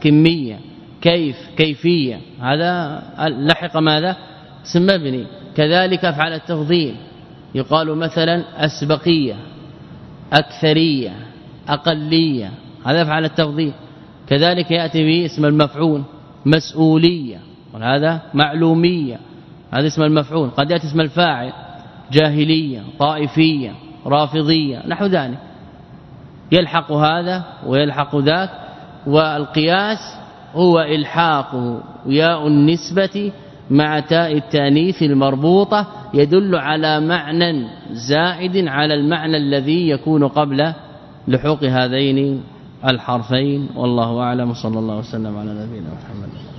Speaker 1: كمية. كيف؟ كيفية. هذا لحق ماذا؟ اسم مبني. كذلك افعال التفضيل. يقال مثلا أسبقية أكثرية أقلية. هذا افعال التفضيل. كذلك يأتي به اسم المفعول مسؤولية. وهذا معلومية. هذا اسم المفعول. قد يأتي اسم الفاعل. جاهلية طائفية رافضية نحو ذلك. يلحق هذا ويلحق ذاك والقياس هو الحاق ياء النسبة مع تاء التانيث المربوطة يدل على معنى زائد على المعنى الذي يكون قبل لحوق هذين الحرفين. والله أعلم. صلى الله وسلم على نبينا محمد.